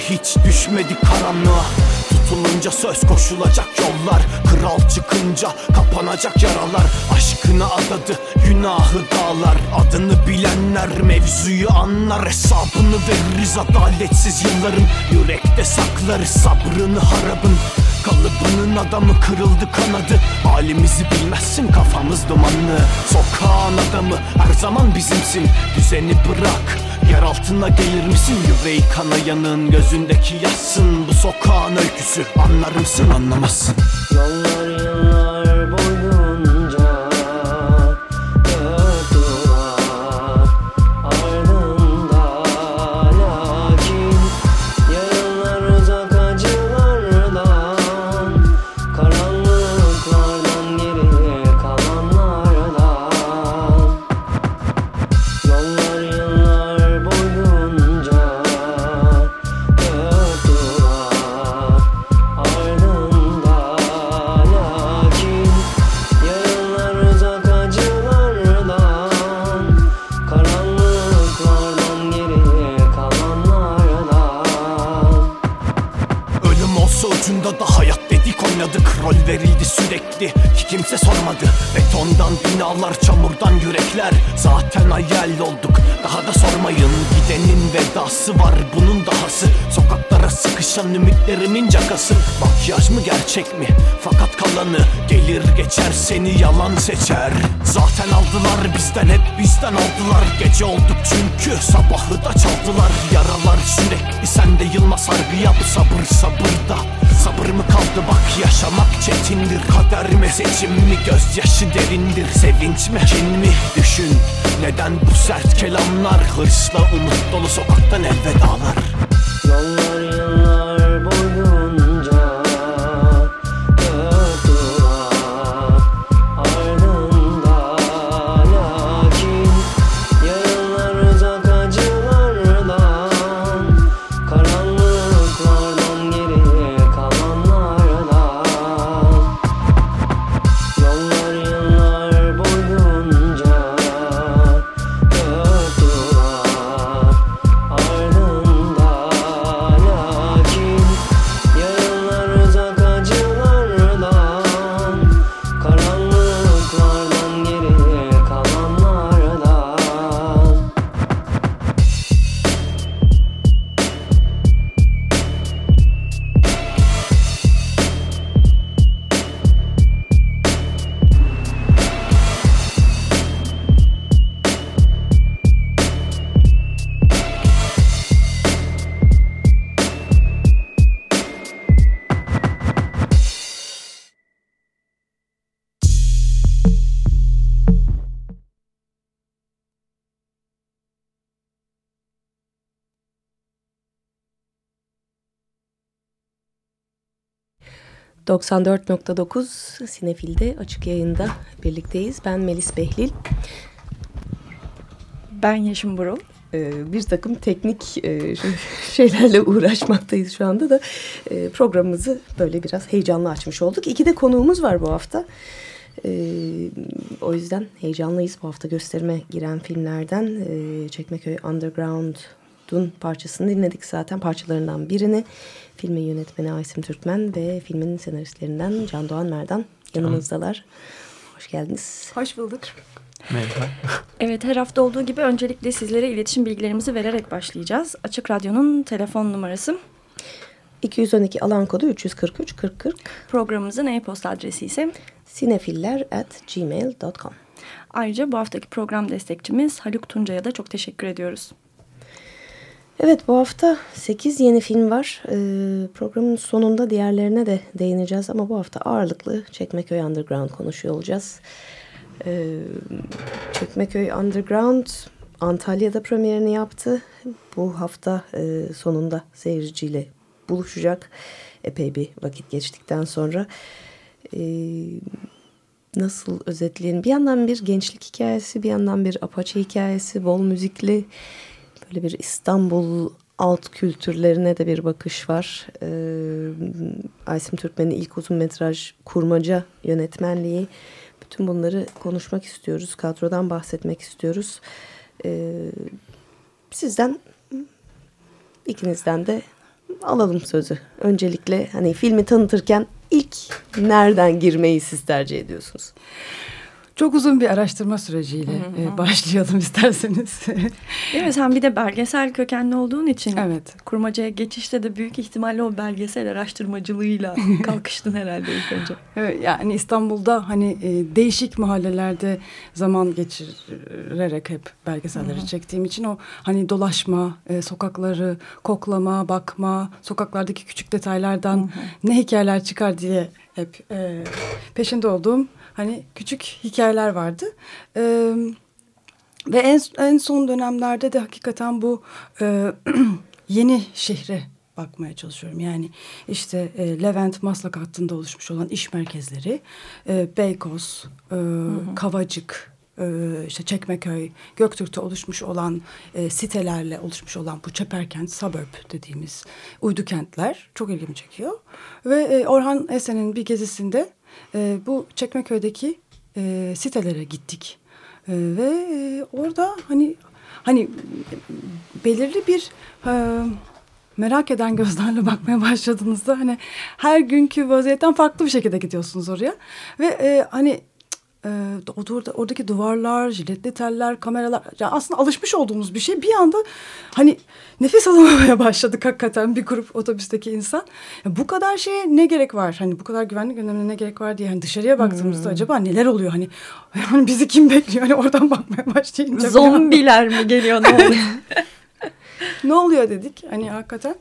hiç düşmedik karanlığa. Tutulunca söz koşulacak yollar. Kral çıkınca kapanacak yaralar. Aşkını adadı günahı dağlar. Adını bilenler mevzuyu anlar. Hesabını veririz adaletsiz yılların. Yürekte saklarız sabrını harabın. Kalıbının adamı kırıldı kanadı. Halimizi bilmezsin kafamız dumanlı. Sokağın adamı her zaman bizimsin. Düzeni bırak Yer altına gelir misin? Yüreği kanayanın Gözündeki yaşsın bu sokağın öyküsü. Anlar mısın anlamazsın. Yollar seni yalan seçer. Zaten aldılar bizden hep bizden aldılar. Gece olduk çünkü sabahı da çaldılar. Yaralar sürekli sende yılma sargı yap Sabır sabırda Sabır mı kaldı? Bak yaşamak çetindir. Kader mi seçim mi? Gözyaşı derindir. Sevinç mi? Kin mi? Düşün. Neden bu sert kelamlar? Hırsla umut dolu sokaktan elvedalar ...94.9 Sinefil'de açık yayında birlikteyiz. Ben Melis Behlil. Ben Yeşim Burul. Ee, bir takım teknik e, şeylerle uğraşmaktayız şu anda da e, programımızı böyle biraz heyecanlı açmış olduk. İki de konuğumuz var bu hafta. Ee, o yüzden heyecanlıyız bu hafta gösterime giren filmlerden. E, Çekmeköy Underground'un parçasını dinledik zaten parçalarından birini. Filmin yönetmeni Aysim Türkmen ve filmin senaristlerinden Can Doğan Merdan yanımızdalar. Hoş geldiniz. Hoş bulduk. Merhaba. Evet her hafta olduğu gibi öncelikle sizlere iletişim bilgilerimizi vererek başlayacağız. Açık Radyo'nun telefon numarası 212 alan kodu 343 40 40. Programımızın e-posta adresi ise sinefiller at gmail.com. Ayrıca bu haftaki program destekçimiz Haluk Tuncay'a da çok teşekkür ediyoruz. Evet bu hafta 8 yeni film var. Ee, programın sonunda diğerlerine de değineceğiz ama bu hafta ağırlıklı Çekmeköy Underground konuşuyor olacağız. Ee, Çekmeköy Underground Antalya'da premierini yaptı. Bu hafta e, sonunda seyirciyle buluşacak. Epey bir vakit geçtikten sonra. Ee, nasıl özetleyelim? Bir yandan bir gençlik hikayesi, bir yandan bir Apache hikayesi, bol müzikli böyle bir İstanbul alt kültürlerine de bir bakış var. Ee, Aysim Türkmen'in ilk uzun metraj kurmaca yönetmenliği. Bütün bunları konuşmak istiyoruz. Kadrodan bahsetmek istiyoruz. Ee, sizden ikinizden de alalım sözü. Öncelikle hani filmi tanıtırken ilk nereden girmeyi siz tercih ediyorsunuz? Çok uzun bir araştırma süreciyle e, başlayalım isterseniz. Değil mi? Sen bir de belgesel kökenli olduğun için evet. kurmacaya geçişte de büyük ihtimalle o belgesel araştırmacılığıyla kalkıştın herhalde ilk önce. Evet, yani İstanbul'da hani e, değişik mahallelerde zaman geçirerek hep belgeselleri çektiğim için o hani dolaşma, e, sokakları koklama, bakma, sokaklardaki küçük detaylardan ne hikayeler çıkar diye hep e, peşinde olduğum hani küçük hikayeler vardı. E, ve en, en son dönemlerde de hakikaten bu e, yeni şehre bakmaya çalışıyorum. Yani işte e, Levent Maslak hattında oluşmuş olan iş merkezleri, e, Beykoz, e, Kavacık, e, işte Çekmeköy, Göktürk'te oluşmuş olan e, sitelerle oluşmuş olan bu çeperkent, suburb dediğimiz uydu kentler çok ilgimi çekiyor. Ve e, Orhan Esen'in bir gezisinde e, bu Çekmeköy'deki e, sitelere gittik. E, ve e, orada hani hani belirli bir e, merak eden gözlerle bakmaya başladığınızda hani her günkü vaziyetten farklı bir şekilde gidiyorsunuz oraya ve e, hani e, orada, oradaki duvarlar, jiletli teller, kameralar yani aslında alışmış olduğumuz bir şey bir anda hani nefes alamamaya başladık hakikaten bir grup otobüsteki insan. Ya bu kadar şeye ne gerek var? Hani bu kadar güvenlik önlemine ne gerek var diye hani dışarıya baktığımızda Hmm. acaba neler oluyor? Hani yani bizi kim bekliyor? Hani oradan bakmaya başlayınca Zombiler mi geliyor ne oluyor? ne oluyor dedik hani hakikaten.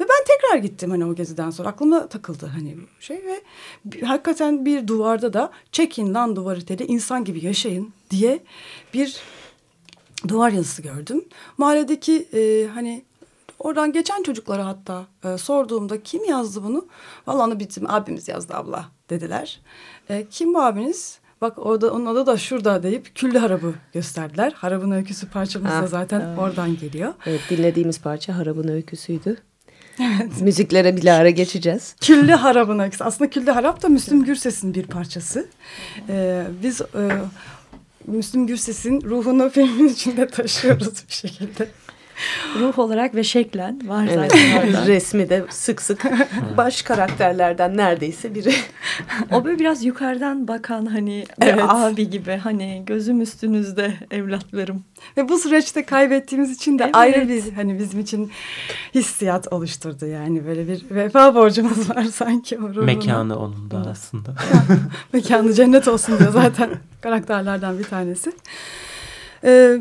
Ve ben tekrar gittim hani o geziden sonra. Aklıma takıldı hani şey ve bir- hakikaten bir duvarda da çekin lan duvarı teli insan gibi yaşayın diye bir duvar yazısı gördüm. Mahalledeki e, hani oradan geçen çocuklara hatta e, sorduğumda kim yazdı bunu? Vallahi onu bizim abimiz yazdı abla dediler. E, kim bu abiniz? Bak orada onun adı da şurada deyip Küllü Harabı gösterdiler. Harabın öyküsü parçamız da Ah, zaten oradan geliyor. Evet dinlediğimiz parça Harab'ın öyküsüydü. Müziklere bilahare geçeceğiz. Küllü Harap'ın öyküsü. Aslında Küllü Harap da Müslüm Gürses'in bir parçası. Ee, biz e, Müslüm Gürses'in ruhunu filmin içinde taşıyoruz bir şekilde. Ruh olarak ve şeklen var Evet. zaten orada. Resmi de sık sık baş karakterlerden neredeyse biri. O böyle biraz yukarıdan bakan hani Evet. abi gibi hani gözüm üstünüzde evlatlarım. Ve bu süreçte kaybettiğimiz için de Evet. ayrı bir hani bizim için hissiyat oluşturdu. Yani böyle bir vefa borcumuz var sanki. Ruhuna. Mekanı onun da aslında. Mekanı cennet olsun diyor zaten karakterlerden bir tanesi. Ee,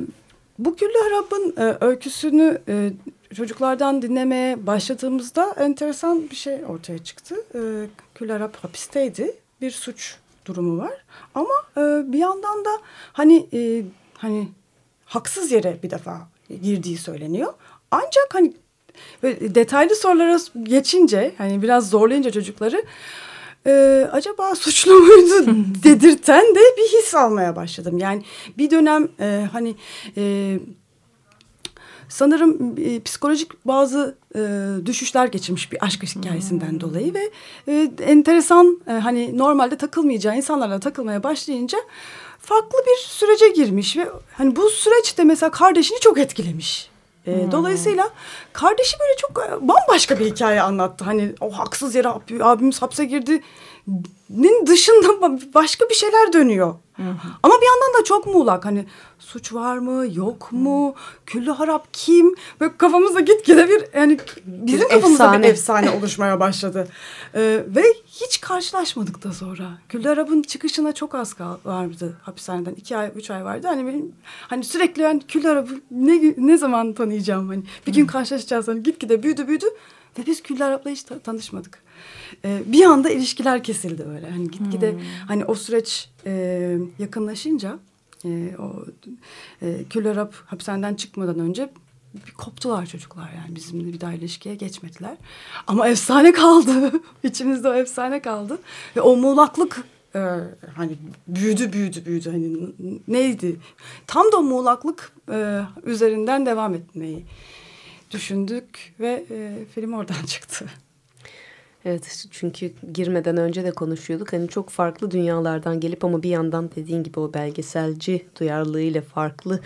bu Güllü Harap'ın e, öyküsünü e, çocuklardan dinlemeye başladığımızda enteresan bir şey ortaya çıktı. E, Güllü Harap hapisteydi. Bir suç durumu var. Ama e, bir yandan da hani e, hani haksız yere bir defa girdiği söyleniyor. Ancak hani detaylı sorulara geçince hani biraz zorlayınca çocukları e, acaba suçlu muydu dedirten de bir his almaya başladım. Yani bir dönem e, hani e, sanırım e, psikolojik bazı e, düşüşler geçirmiş bir aşk hikayesinden dolayı ve e, enteresan e, hani normalde takılmayacağı insanlarla takılmaya başlayınca farklı bir sürece girmiş ve hani bu süreçte mesela kardeşini çok etkilemiş. E, Dolayısıyla kardeşi böyle çok e, bambaşka bir hikaye anlattı. Hani o haksız yere ab- abimiz hapse girdi nin dışında başka bir şeyler dönüyor. Ama bir yandan da çok muğlak. Hani suç var mı, yok mu, küllü harap kim? Böyle kafamızda gitgide bir yani bizim Bir kafamızda efsane. bir efsane oluşmaya başladı. Ee, ve hiç karşılaşmadık da sonra. Küllü harapın çıkışına çok az kal vardı hapishaneden. iki ay, üç ay vardı. Hani benim hani sürekli ben küllü harapı ne, ne zaman tanıyacağım? Hani bir gün karşılaşacağız. Hani gitgide büyüdü büyüdü. Ve biz Küllü Arap'la hiç ta- tanışmadık. Ee, bir anda ilişkiler kesildi böyle. Hani gitgide hani o süreç e, yakınlaşınca e, o e, Küllü Arap hapishaneden çıkmadan önce bir koptular çocuklar yani bizimle bir daha ilişkiye geçmediler. Ama efsane kaldı. İçimizde o efsane kaldı. Ve o muğlaklık e, hani büyüdü büyüdü büyüdü. Hani neydi? Tam da o muğlaklık e, üzerinden devam etmeyi düşündük ve e, film oradan çıktı. Evet çünkü girmeden önce de konuşuyorduk. Hani çok farklı dünyalardan gelip ama bir yandan dediğin gibi o belgeselci duyarlılığıyla farklı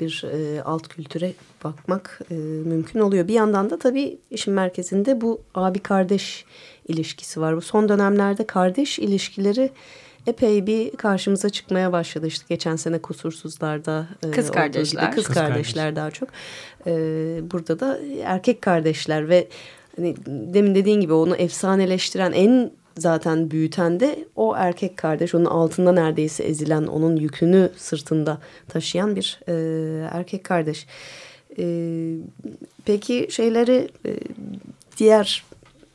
bir e, alt kültüre bakmak e, mümkün oluyor. Bir yandan da tabii işin merkezinde bu abi kardeş ilişkisi var. Bu son dönemlerde kardeş ilişkileri epey bir karşımıza çıkmaya başladı. İşte geçen sene kusursuzlarda e, Kız kardeşler. gibi kız, Kız kardeşler daha çok. E, burada da erkek kardeşler ve hani demin dediğin gibi onu efsaneleştiren en zaten büyüten de o erkek kardeş. Onun altında neredeyse ezilen, onun yükünü sırtında taşıyan bir e, erkek kardeş. E, peki şeyleri e, diğer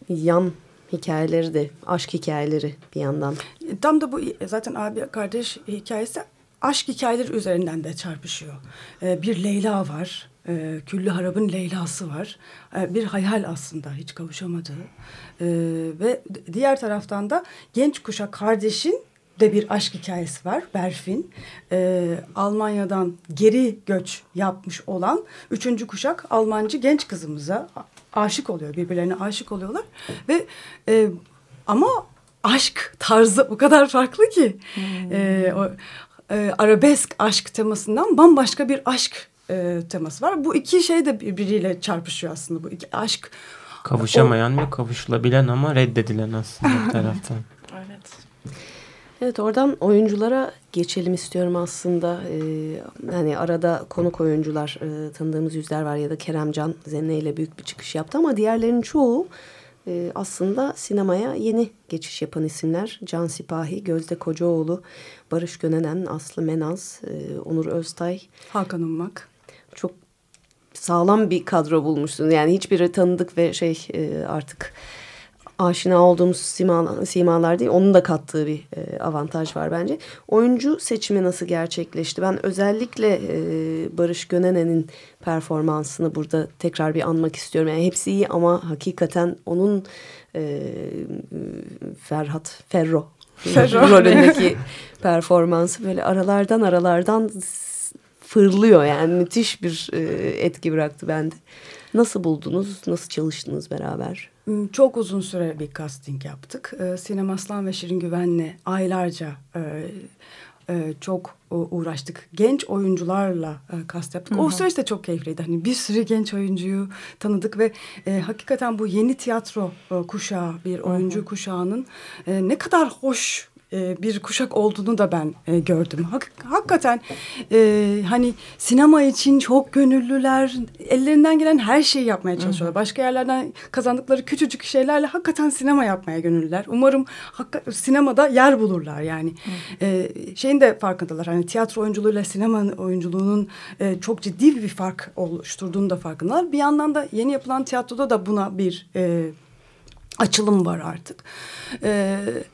yan hikayeleri de aşk hikayeleri bir yandan. Tam da bu zaten abi kardeş hikayesi aşk hikayeleri üzerinden de çarpışıyor. Ee, bir Leyla var. Ee, Küllü Harap'ın Leyla'sı var. Ee, bir hayal aslında hiç kavuşamadığı. Ee, ve diğer taraftan da genç kuşak kardeşin de bir aşk hikayesi var. Berfin. Ee, Almanya'dan geri göç yapmış olan üçüncü kuşak Almancı genç kızımıza aşık oluyor. Birbirlerine aşık oluyorlar. Ve e, ama aşk tarzı o kadar farklı ki. Ee, o, e, arabesk aşk temasından bambaşka bir aşk e, teması var. Bu iki şey de birbiriyle çarpışıyor aslında. Bu iki aşk Kavuşamayan ve kavuşulabilen ama reddedilen aslında bir taraftan. Evet. Evet oradan oyunculara geçelim istiyorum aslında. Ee, hani arada konuk oyuncular e, tanıdığımız yüzler var ya da Keremcan Zenne ile büyük bir çıkış yaptı ama diğerlerinin çoğu e, aslında sinemaya yeni geçiş yapan isimler. Can Sipahi, Gözde Kocaoğlu, Barış Gönenen, Aslı Menaz, e, Onur Öztay. Hakan Ummak. Çok sağlam bir kadro bulmuşsun. Yani hiçbiri tanıdık ve şey e, artık aşina olduğumuz sima, simalar değil. Onun da kattığı bir e, avantaj var bence. Oyuncu seçimi nasıl gerçekleşti? Ben özellikle e, Barış Gönenen'in performansını burada tekrar bir anmak istiyorum. Yani hepsi iyi ama hakikaten onun e, Ferhat Ferro, Ferro. rolündeki performansı böyle aralardan aralardan fırlıyor. Yani müthiş bir e, etki bıraktı bende. Nasıl buldunuz? Nasıl çalıştınız beraber? Hmm, Çok uzun süre bir casting yaptık. Ee, Sinem Aslan ve Şirin Güven'le aylarca e, e, çok e, uğraştık. Genç oyuncularla e, kast yaptık. O süreç de çok keyifliydi. Hani bir sürü genç oyuncuyu tanıdık ve e, hakikaten bu yeni tiyatro e, kuşağı, bir oyuncu kuşağının e, ne kadar hoş e, bir kuşak olduğunu da ben e, gördüm. Hak, hakikaten e, hani sinema için çok gönüllüler, ellerinden gelen her şeyi yapmaya çalışıyorlar. Başka yerlerden kazandıkları küçücük şeylerle hakikaten sinema yapmaya gönüllüler. Umarım hakka, sinemada yer bulurlar yani. E, şeyin de farkındalar. Hani tiyatro oyunculuğuyla sinema oyunculuğunun e, çok ciddi bir fark oluşturduğunu da farkındalar. Bir yandan da yeni yapılan tiyatroda da buna bir e, açılım var artık. Evet.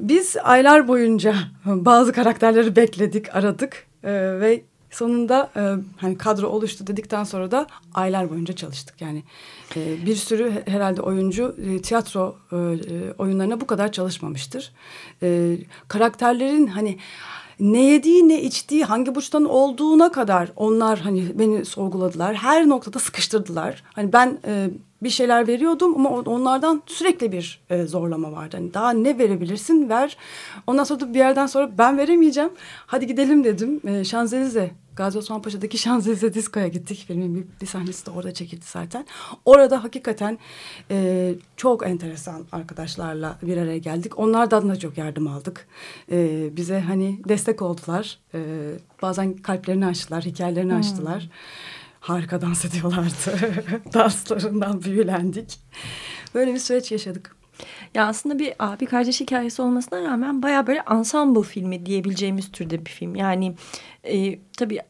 Biz aylar boyunca bazı karakterleri bekledik, aradık Ee, ve sonunda e, hani kadro oluştu dedikten sonra da aylar boyunca çalıştık. Yani e, bir sürü he- herhalde oyuncu e, tiyatro e, e, oyunlarına bu kadar çalışmamıştır. E, karakterlerin hani ne yediği ne içtiği hangi burçtan olduğuna kadar onlar hani beni sorguladılar. Her noktada sıkıştırdılar. Hani ben e, bir şeyler veriyordum ama onlardan sürekli bir e, zorlama vardı. Hani daha ne verebilirsin ver. Ondan sonra da bir yerden sonra ben veremeyeceğim. Hadi gidelim dedim. E, Şanzelize Gazi Osman Paşa'daki Şanzelize Disko'ya gittik. Filmin bir, bir sahnesi de orada çekildi zaten. Orada hakikaten e, çok enteresan arkadaşlarla bir araya geldik. Onlardan da çok yardım aldık. E, bize hani destek oldular. E, bazen kalplerini açtılar, hikayelerini açtılar. Harika dans ediyorlardı. Danslarından büyülendik. Böyle bir süreç yaşadık. Ya aslında bir abi kardeş hikayesi olmasına rağmen baya böyle ensemble filmi diyebileceğimiz türde bir film. Yani e, tabii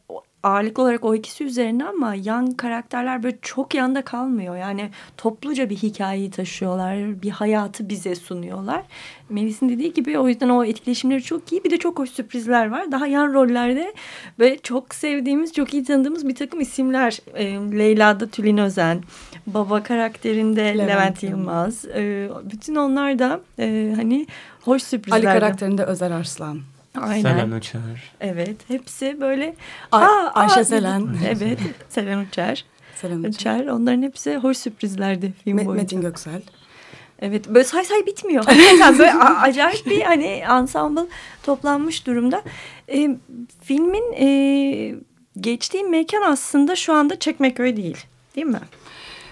ağırlıklı olarak o ikisi üzerine ama yan karakterler böyle çok yanda kalmıyor. Yani topluca bir hikayeyi taşıyorlar. Bir hayatı bize sunuyorlar. Melis'in dediği gibi o yüzden o etkileşimleri çok iyi. Bir de çok hoş sürprizler var. Daha yan rollerde böyle çok sevdiğimiz, çok iyi tanıdığımız bir takım isimler. E, Leyla'da Tülin Özen, Baba karakterinde Levent Levent, Yılmaz. E, bütün onlar da e, hani hoş Ali sürprizler. karakterinde Özer Arslan. Aynen. Selen Uçar. Evet. Hepsi böyle. Ay- Aa, Ayşe aa, Selen. Evet. Selen Uçar. Selam Uçar. Uçar. Onların hepsi hoş sürprizlerdi film Me- boyunca. Metin Göksel. Evet böyle say say bitmiyor. Hakikaten böyle acayip bir hani ensemble toplanmış durumda. Ee, filmin e, geçtiği mekan aslında şu anda Çekmeköy değil. Değil mi?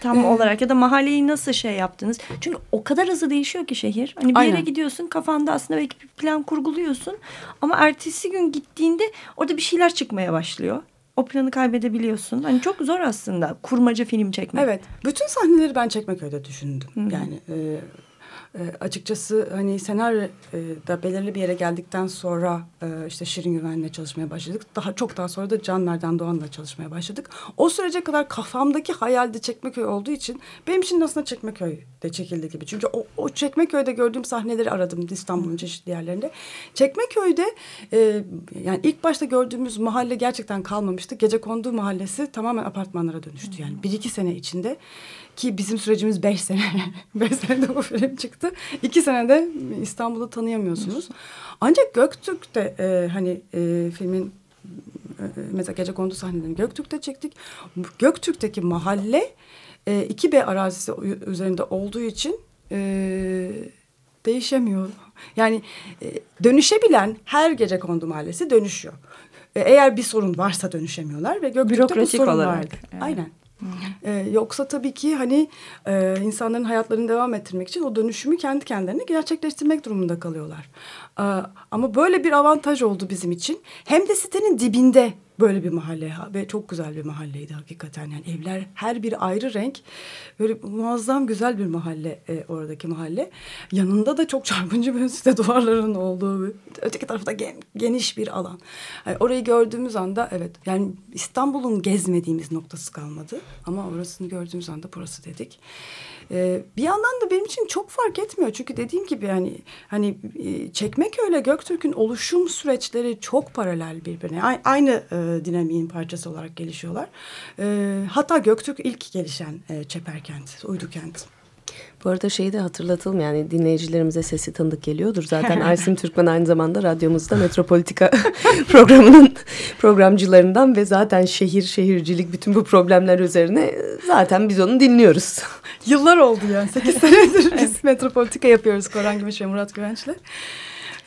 Tam olarak ya da mahalleyi nasıl şey yaptınız? Çünkü o kadar hızlı değişiyor ki şehir. Hani bir yere Aynen. gidiyorsun kafanda aslında belki bir plan kurguluyorsun. Ama ertesi gün gittiğinde orada bir şeyler çıkmaya başlıyor. O planı kaybedebiliyorsun. Hani çok zor aslında kurmaca film çekmek. Evet. Bütün sahneleri ben Çekmeköy'de düşündüm. Hı. Yani e, e, açıkçası hani senaryoda belirli bir yere geldikten sonra e, işte Şirin Güven'le çalışmaya başladık. Daha çok daha sonra da Can Nereden Doğan'la çalışmaya başladık. O sürece kadar kafamdaki hayalde Çekmeköy olduğu için benim için aslında Çekmeköy'de çekildi gibi. Çünkü o, o Çekmeköy'de gördüğüm sahneleri aradım İstanbul'un çeşitli yerlerinde. Çekmeköy'de e, yani ilk başta gördüğümüz mahalle gerçekten kalmamıştı. Gece kondu mahallesi tamamen apartmanlara dönüştü. Yani bir iki sene içinde ki bizim sürecimiz beş sene. beş senede bu film çıktı. İki senede İstanbul'u tanıyamıyorsunuz. Ancak Göktürk'te e, hani e, filmin e, mesela gece kondu sahnelerini Göktürk'te çektik. Göktürk'teki mahalle e, 2B arazisi üzerinde olduğu için e, değişemiyor. Yani e, dönüşebilen her gece kondu mahallesi dönüşüyor. E, eğer bir sorun varsa dönüşemiyorlar ve Göktürk'te bu Bürokratik sorun olarak, vardı. evet. Aynen. Ee, yoksa tabii ki hani e, insanların hayatlarını devam ettirmek için o dönüşümü kendi kendilerine gerçekleştirmek durumunda kalıyorlar. Ee, ama böyle bir avantaj oldu bizim için. Hem de sitenin dibinde böyle bir mahalle ha- ve çok güzel bir mahalleydi hakikaten. Yani evler her biri ayrı renk. Böyle muazzam güzel bir mahalle e, oradaki mahalle. Yanında da çok çarpıcı bir site duvarlarının olduğu bir, öteki tarafta gen- geniş bir alan. Yani orayı gördüğümüz anda evet yani İstanbul'un gezmediğimiz noktası kalmadı. Ama orasını gördüğümüz anda burası dedik. Ee, bir yandan da benim için çok fark etmiyor. Çünkü dediğim gibi yani hani e, Çekmeköy ile Göktürk'ün oluşum süreçleri çok paralel birbirine. A- aynı e, dinamiğin parçası olarak gelişiyorlar. E, hatta Göktürk ilk gelişen e, çeperkent, uydukent. Bu arada şeyi de hatırlatalım yani dinleyicilerimize sesi tanıdık geliyordur. Zaten Aysim Türkmen aynı zamanda radyomuzda Metropolitika programının programcılarından ve zaten şehir, şehircilik bütün bu problemler üzerine zaten biz onu dinliyoruz. Yıllar oldu yani. Sekiz senedir biz Metropolitika yapıyoruz Koran Gümüş ve Murat Güvenç'le.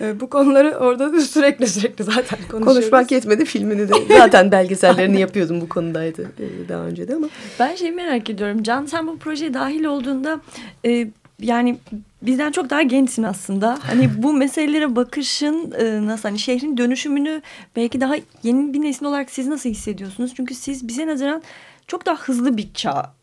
E, bu konuları orada da sürekli sürekli zaten konuşuyoruz. Konuşmak yetmedi filmini de zaten belgesellerini yapıyordum bu konudaydı e, daha önce de ama. Ben şey merak ediyorum. Can sen bu projeye dahil olduğunda e, yani bizden çok daha gençsin aslında. Hani bu meselelere bakışın e, nasıl hani şehrin dönüşümünü belki daha yeni bir nesil olarak siz nasıl hissediyorsunuz? Çünkü siz bize nazaran çok daha hızlı bir çağ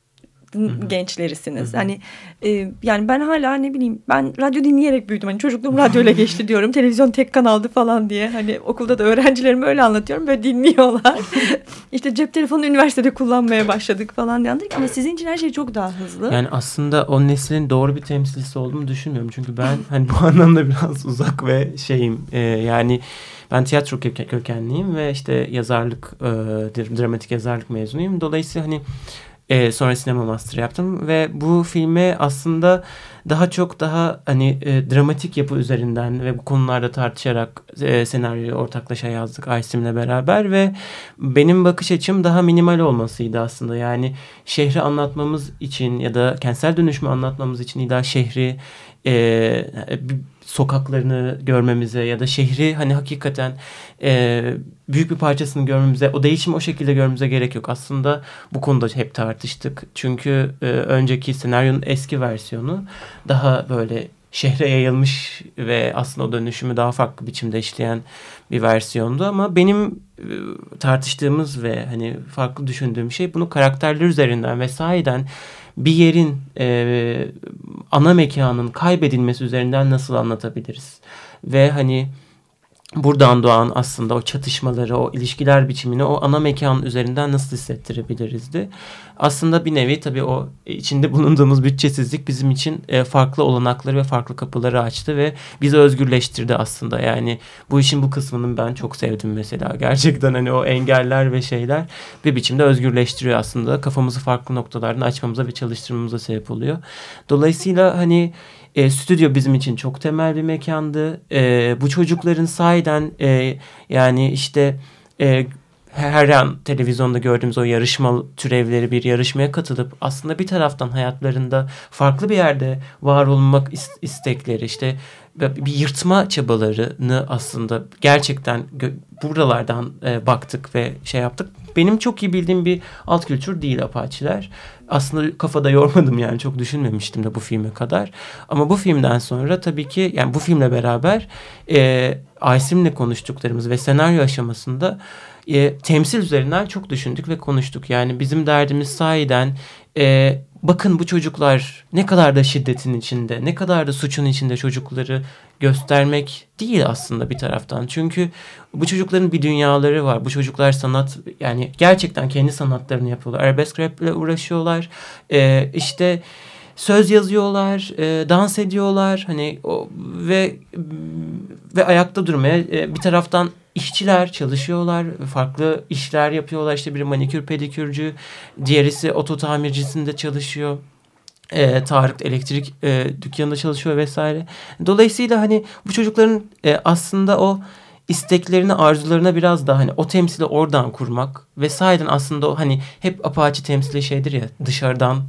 gençlerisiniz. Hani e, yani ben hala ne bileyim ben radyo dinleyerek büyüdüm. Hani çocukluğum radyoyla geçti diyorum. Televizyon tek kanaldı falan diye. Hani okulda da öğrencilerime öyle anlatıyorum. Böyle dinliyorlar. işte cep telefonunu üniversitede kullanmaya başladık falan diye anladık. Ama sizin için her şey çok daha hızlı. Yani aslında o neslin doğru bir temsilcisi olduğumu düşünmüyorum. Çünkü ben hani bu anlamda biraz uzak ve şeyim e, yani ben tiyatro kö- kökenliyim ve işte yazarlık, e, dr- dramatik yazarlık mezunuyum. Dolayısıyla hani e, sonra sinema master yaptım ve bu filme aslında daha çok daha hani e, dramatik yapı üzerinden ve bu konularda tartışarak e, senaryoyu ortaklaşa yazdık Aysim'le beraber ve benim bakış açım daha minimal olmasıydı aslında. Yani şehri anlatmamız için ya da kentsel dönüşümü anlatmamız için illa şehri e, sokaklarını görmemize ya da şehri hani hakikaten e, büyük bir parçasını görmemize, o değişimi o şekilde görmemize gerek yok. Aslında bu konuda hep tartıştık. Çünkü e, önceki senaryonun eski versiyonu daha böyle şehre yayılmış ve aslında o dönüşümü daha farklı biçimde işleyen bir versiyondu ama benim e, tartıştığımız ve hani farklı düşündüğüm şey bunu karakterler üzerinden ve bir yerin e, ana mekanın kaybedilmesi üzerinden nasıl anlatabiliriz? Ve hani buradan doğan aslında o çatışmaları, o ilişkiler biçimini o ana mekan üzerinden nasıl hissettirebilirizdi? Aslında bir nevi tabii o içinde bulunduğumuz bütçesizlik bizim için e, farklı olanakları ve farklı kapıları açtı ve bizi özgürleştirdi aslında. Yani bu işin bu kısmını ben çok sevdim mesela. Gerçekten hani o engeller ve şeyler bir biçimde özgürleştiriyor aslında. Kafamızı farklı noktalardan açmamıza ve çalıştırmamıza sebep oluyor. Dolayısıyla hani e, stüdyo bizim için çok temel bir mekandı. E, bu çocukların sahiden e, yani işte e, her an televizyonda gördüğümüz o yarışma türevleri bir yarışmaya katılıp aslında bir taraftan hayatlarında farklı bir yerde var olmak istekleri işte bir yırtma çabalarını aslında gerçekten buralardan e, baktık ve şey yaptık. Benim çok iyi bildiğim bir alt kültür değil Apache'ler. Aslında kafada yormadım yani çok düşünmemiştim de bu filme kadar. Ama bu filmden sonra tabii ki yani bu filmle beraber e, Aysim'le konuştuklarımız ve senaryo aşamasında e, temsil üzerinden çok düşündük ve konuştuk. Yani bizim derdimiz sahiden e, bakın bu çocuklar ne kadar da şiddetin içinde, ne kadar da suçun içinde çocukları göstermek değil aslında bir taraftan. Çünkü bu çocukların bir dünyaları var. Bu çocuklar sanat yani gerçekten kendi sanatlarını yapıyorlar. Arabesk rap ile uğraşıyorlar. Ee, işte söz yazıyorlar, e, dans ediyorlar hani o, ve ve ayakta durmaya e, bir taraftan işçiler çalışıyorlar, farklı işler yapıyorlar. İşte biri manikür pedikürcü, diğerisi oto tamircisinde çalışıyor. E, Tarık elektrik e, dükkanında çalışıyor vesaire. Dolayısıyla hani bu çocukların e, aslında o isteklerini, arzularına biraz daha hani o temsili oradan kurmak ve aslında o hani hep Apache temsili şeydir ya dışarıdan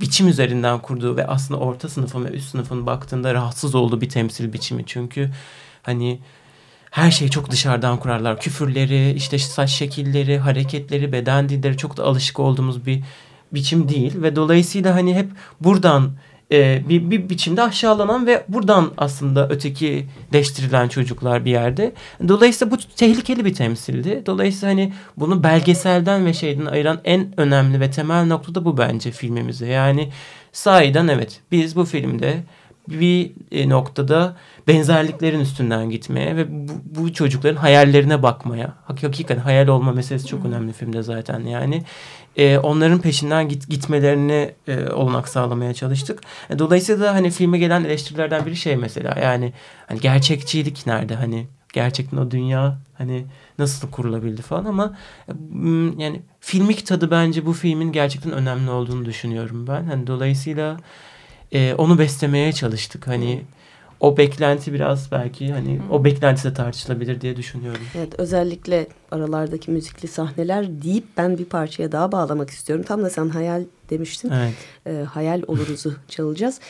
biçim üzerinden kurduğu ve aslında orta sınıfın ve üst sınıfın baktığında rahatsız olduğu bir temsil biçimi. Çünkü hani her şeyi çok dışarıdan kurarlar. Küfürleri, işte saç şekilleri, hareketleri, beden dilleri çok da alışık olduğumuz bir biçim değil. Ve dolayısıyla hani hep buradan e, bir, bir biçimde aşağılanan ve buradan aslında ötekileştirilen çocuklar bir yerde. Dolayısıyla bu tehlikeli bir temsildi. Dolayısıyla hani bunu belgeselden ve şeyden ayıran en önemli ve temel nokta da bu bence filmimize. Yani sahiden evet biz bu filmde bir e, noktada benzerliklerin üstünden gitmeye ve bu, bu çocukların hayallerine bakmaya. Hakikaten hayal olma meselesi çok önemli filmde zaten yani. E, onların peşinden git, gitmelerini e, olanak sağlamaya çalıştık. E, dolayısıyla hani filme gelen eleştirilerden biri şey mesela yani hani gerçekçilik nerede hani gerçekten o dünya hani nasıl kurulabildi falan ama e, yani filmik tadı bence bu filmin gerçekten önemli olduğunu düşünüyorum ben. Hani dolayısıyla e, onu beslemeye çalıştık. Hani o beklenti biraz belki hani o beklenti de tartışılabilir diye düşünüyorum. Evet özellikle aralardaki müzikli sahneler deyip ben bir parçaya daha bağlamak istiyorum. Tam da sen hayal demiştin. Evet. E, hayal oluruzu çalacağız.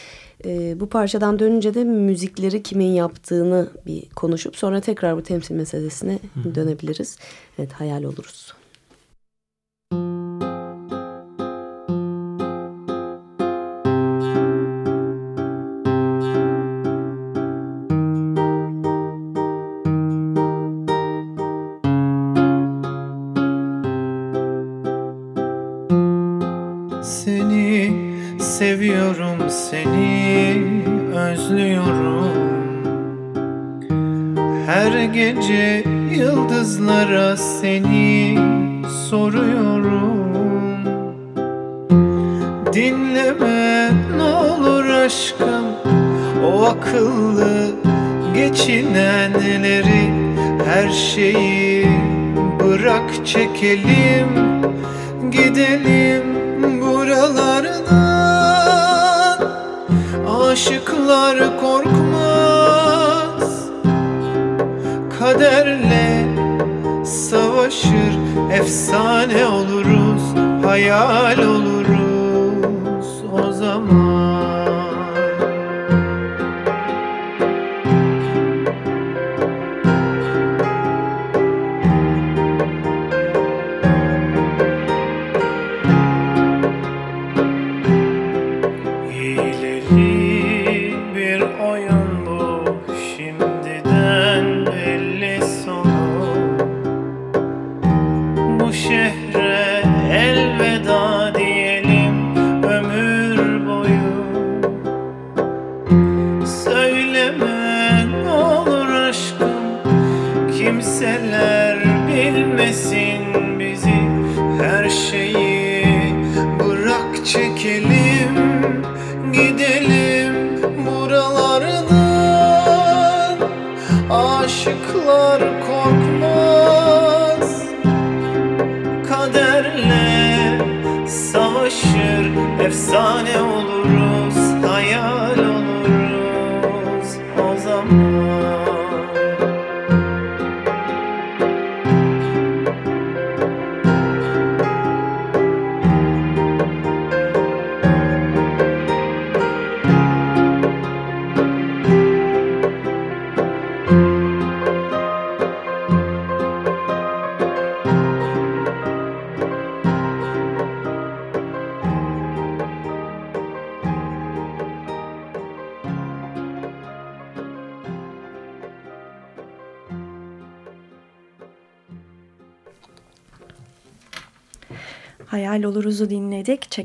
E, bu parçadan dönünce de müzikleri kimin yaptığını bir konuşup sonra tekrar bu temsil meselesine Hı. dönebiliriz. Evet hayal oluruz. Bırak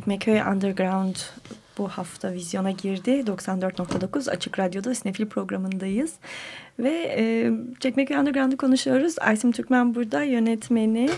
Çekmeköy Underground bu hafta vizyona girdi. 94.9 Açık Radyo'da Sinefil programındayız. Ve e, Çekmeköy Underground'u konuşuyoruz. Aysim Türkmen burada yönetmeni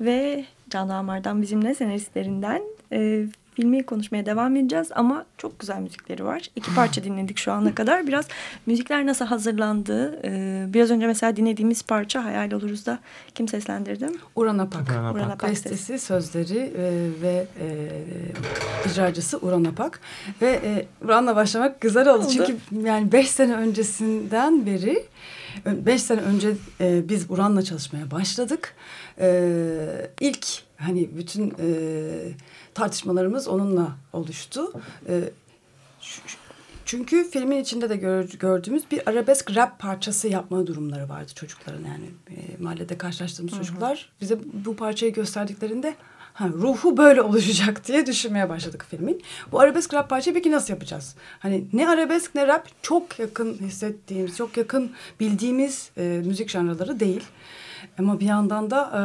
ve Can Damar'dan bizimle senaristlerinden. E, filmi konuşmaya devam edeceğiz ama çok güzel müzikleri var. İki parça dinledik şu ana kadar. Biraz müzikler nasıl hazırlandı? E, biraz önce mesela dinlediğimiz parça Hayal Oluruz'da kim seslendirdim? Uran Apak. Uran Apak. Uran Apak Bestesi, sözleri e, ve e, icracısı Uran Apak. Ve e, Uran'la başlamak güzel oldu. Oldu. Çünkü yani beş sene öncesinden beri, beş sene önce e, biz Uran'la çalışmaya başladık. E, ilk hani bütün e, tartışmalarımız onunla oluştu. E, ş- çünkü filmin içinde de gör- gördüğümüz bir arabesk rap parçası yapma durumları vardı çocukların yani e, mahallede karşılaştığımız çocuklar bize bu parçayı gösterdiklerinde ha, ruhu böyle oluşacak diye düşünmeye başladık filmin. Bu arabesk rap parçayı peki nasıl yapacağız? Hani ne arabesk ne rap çok yakın hissettiğimiz, çok yakın bildiğimiz e, müzik janraları değil. Ama bir yandan da e,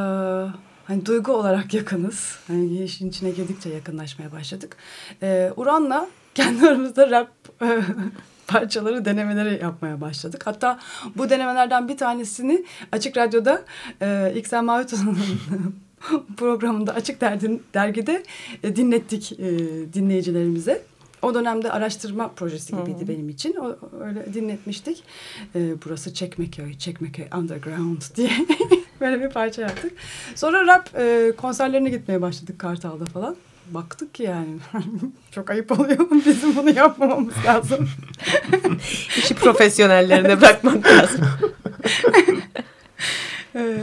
hani duygu olarak yakınız. Hani işin içine girdikçe yakınlaşmaya başladık. E, Uran'la kendi aramızda rap e, parçaları denemeleri yapmaya başladık. Hatta bu denemelerden bir tanesini Açık Radyo'da e, İksen Maviton'un programında Açık Derdin, Dergi'de e, dinlettik e, dinleyicilerimize. O dönemde araştırma projesi gibiydi benim için. O, öyle dinletmiştik. E, burası Çekmeköy, Çekmeköy Underground diye böyle bir parça yaptık. Sonra rap e, konserlerine gitmeye başladık Kartal'da falan. Baktık ki yani çok ayıp oluyor. Bizim bunu yapmamamız lazım. İşi profesyonellerine bırakmak lazım. Ee,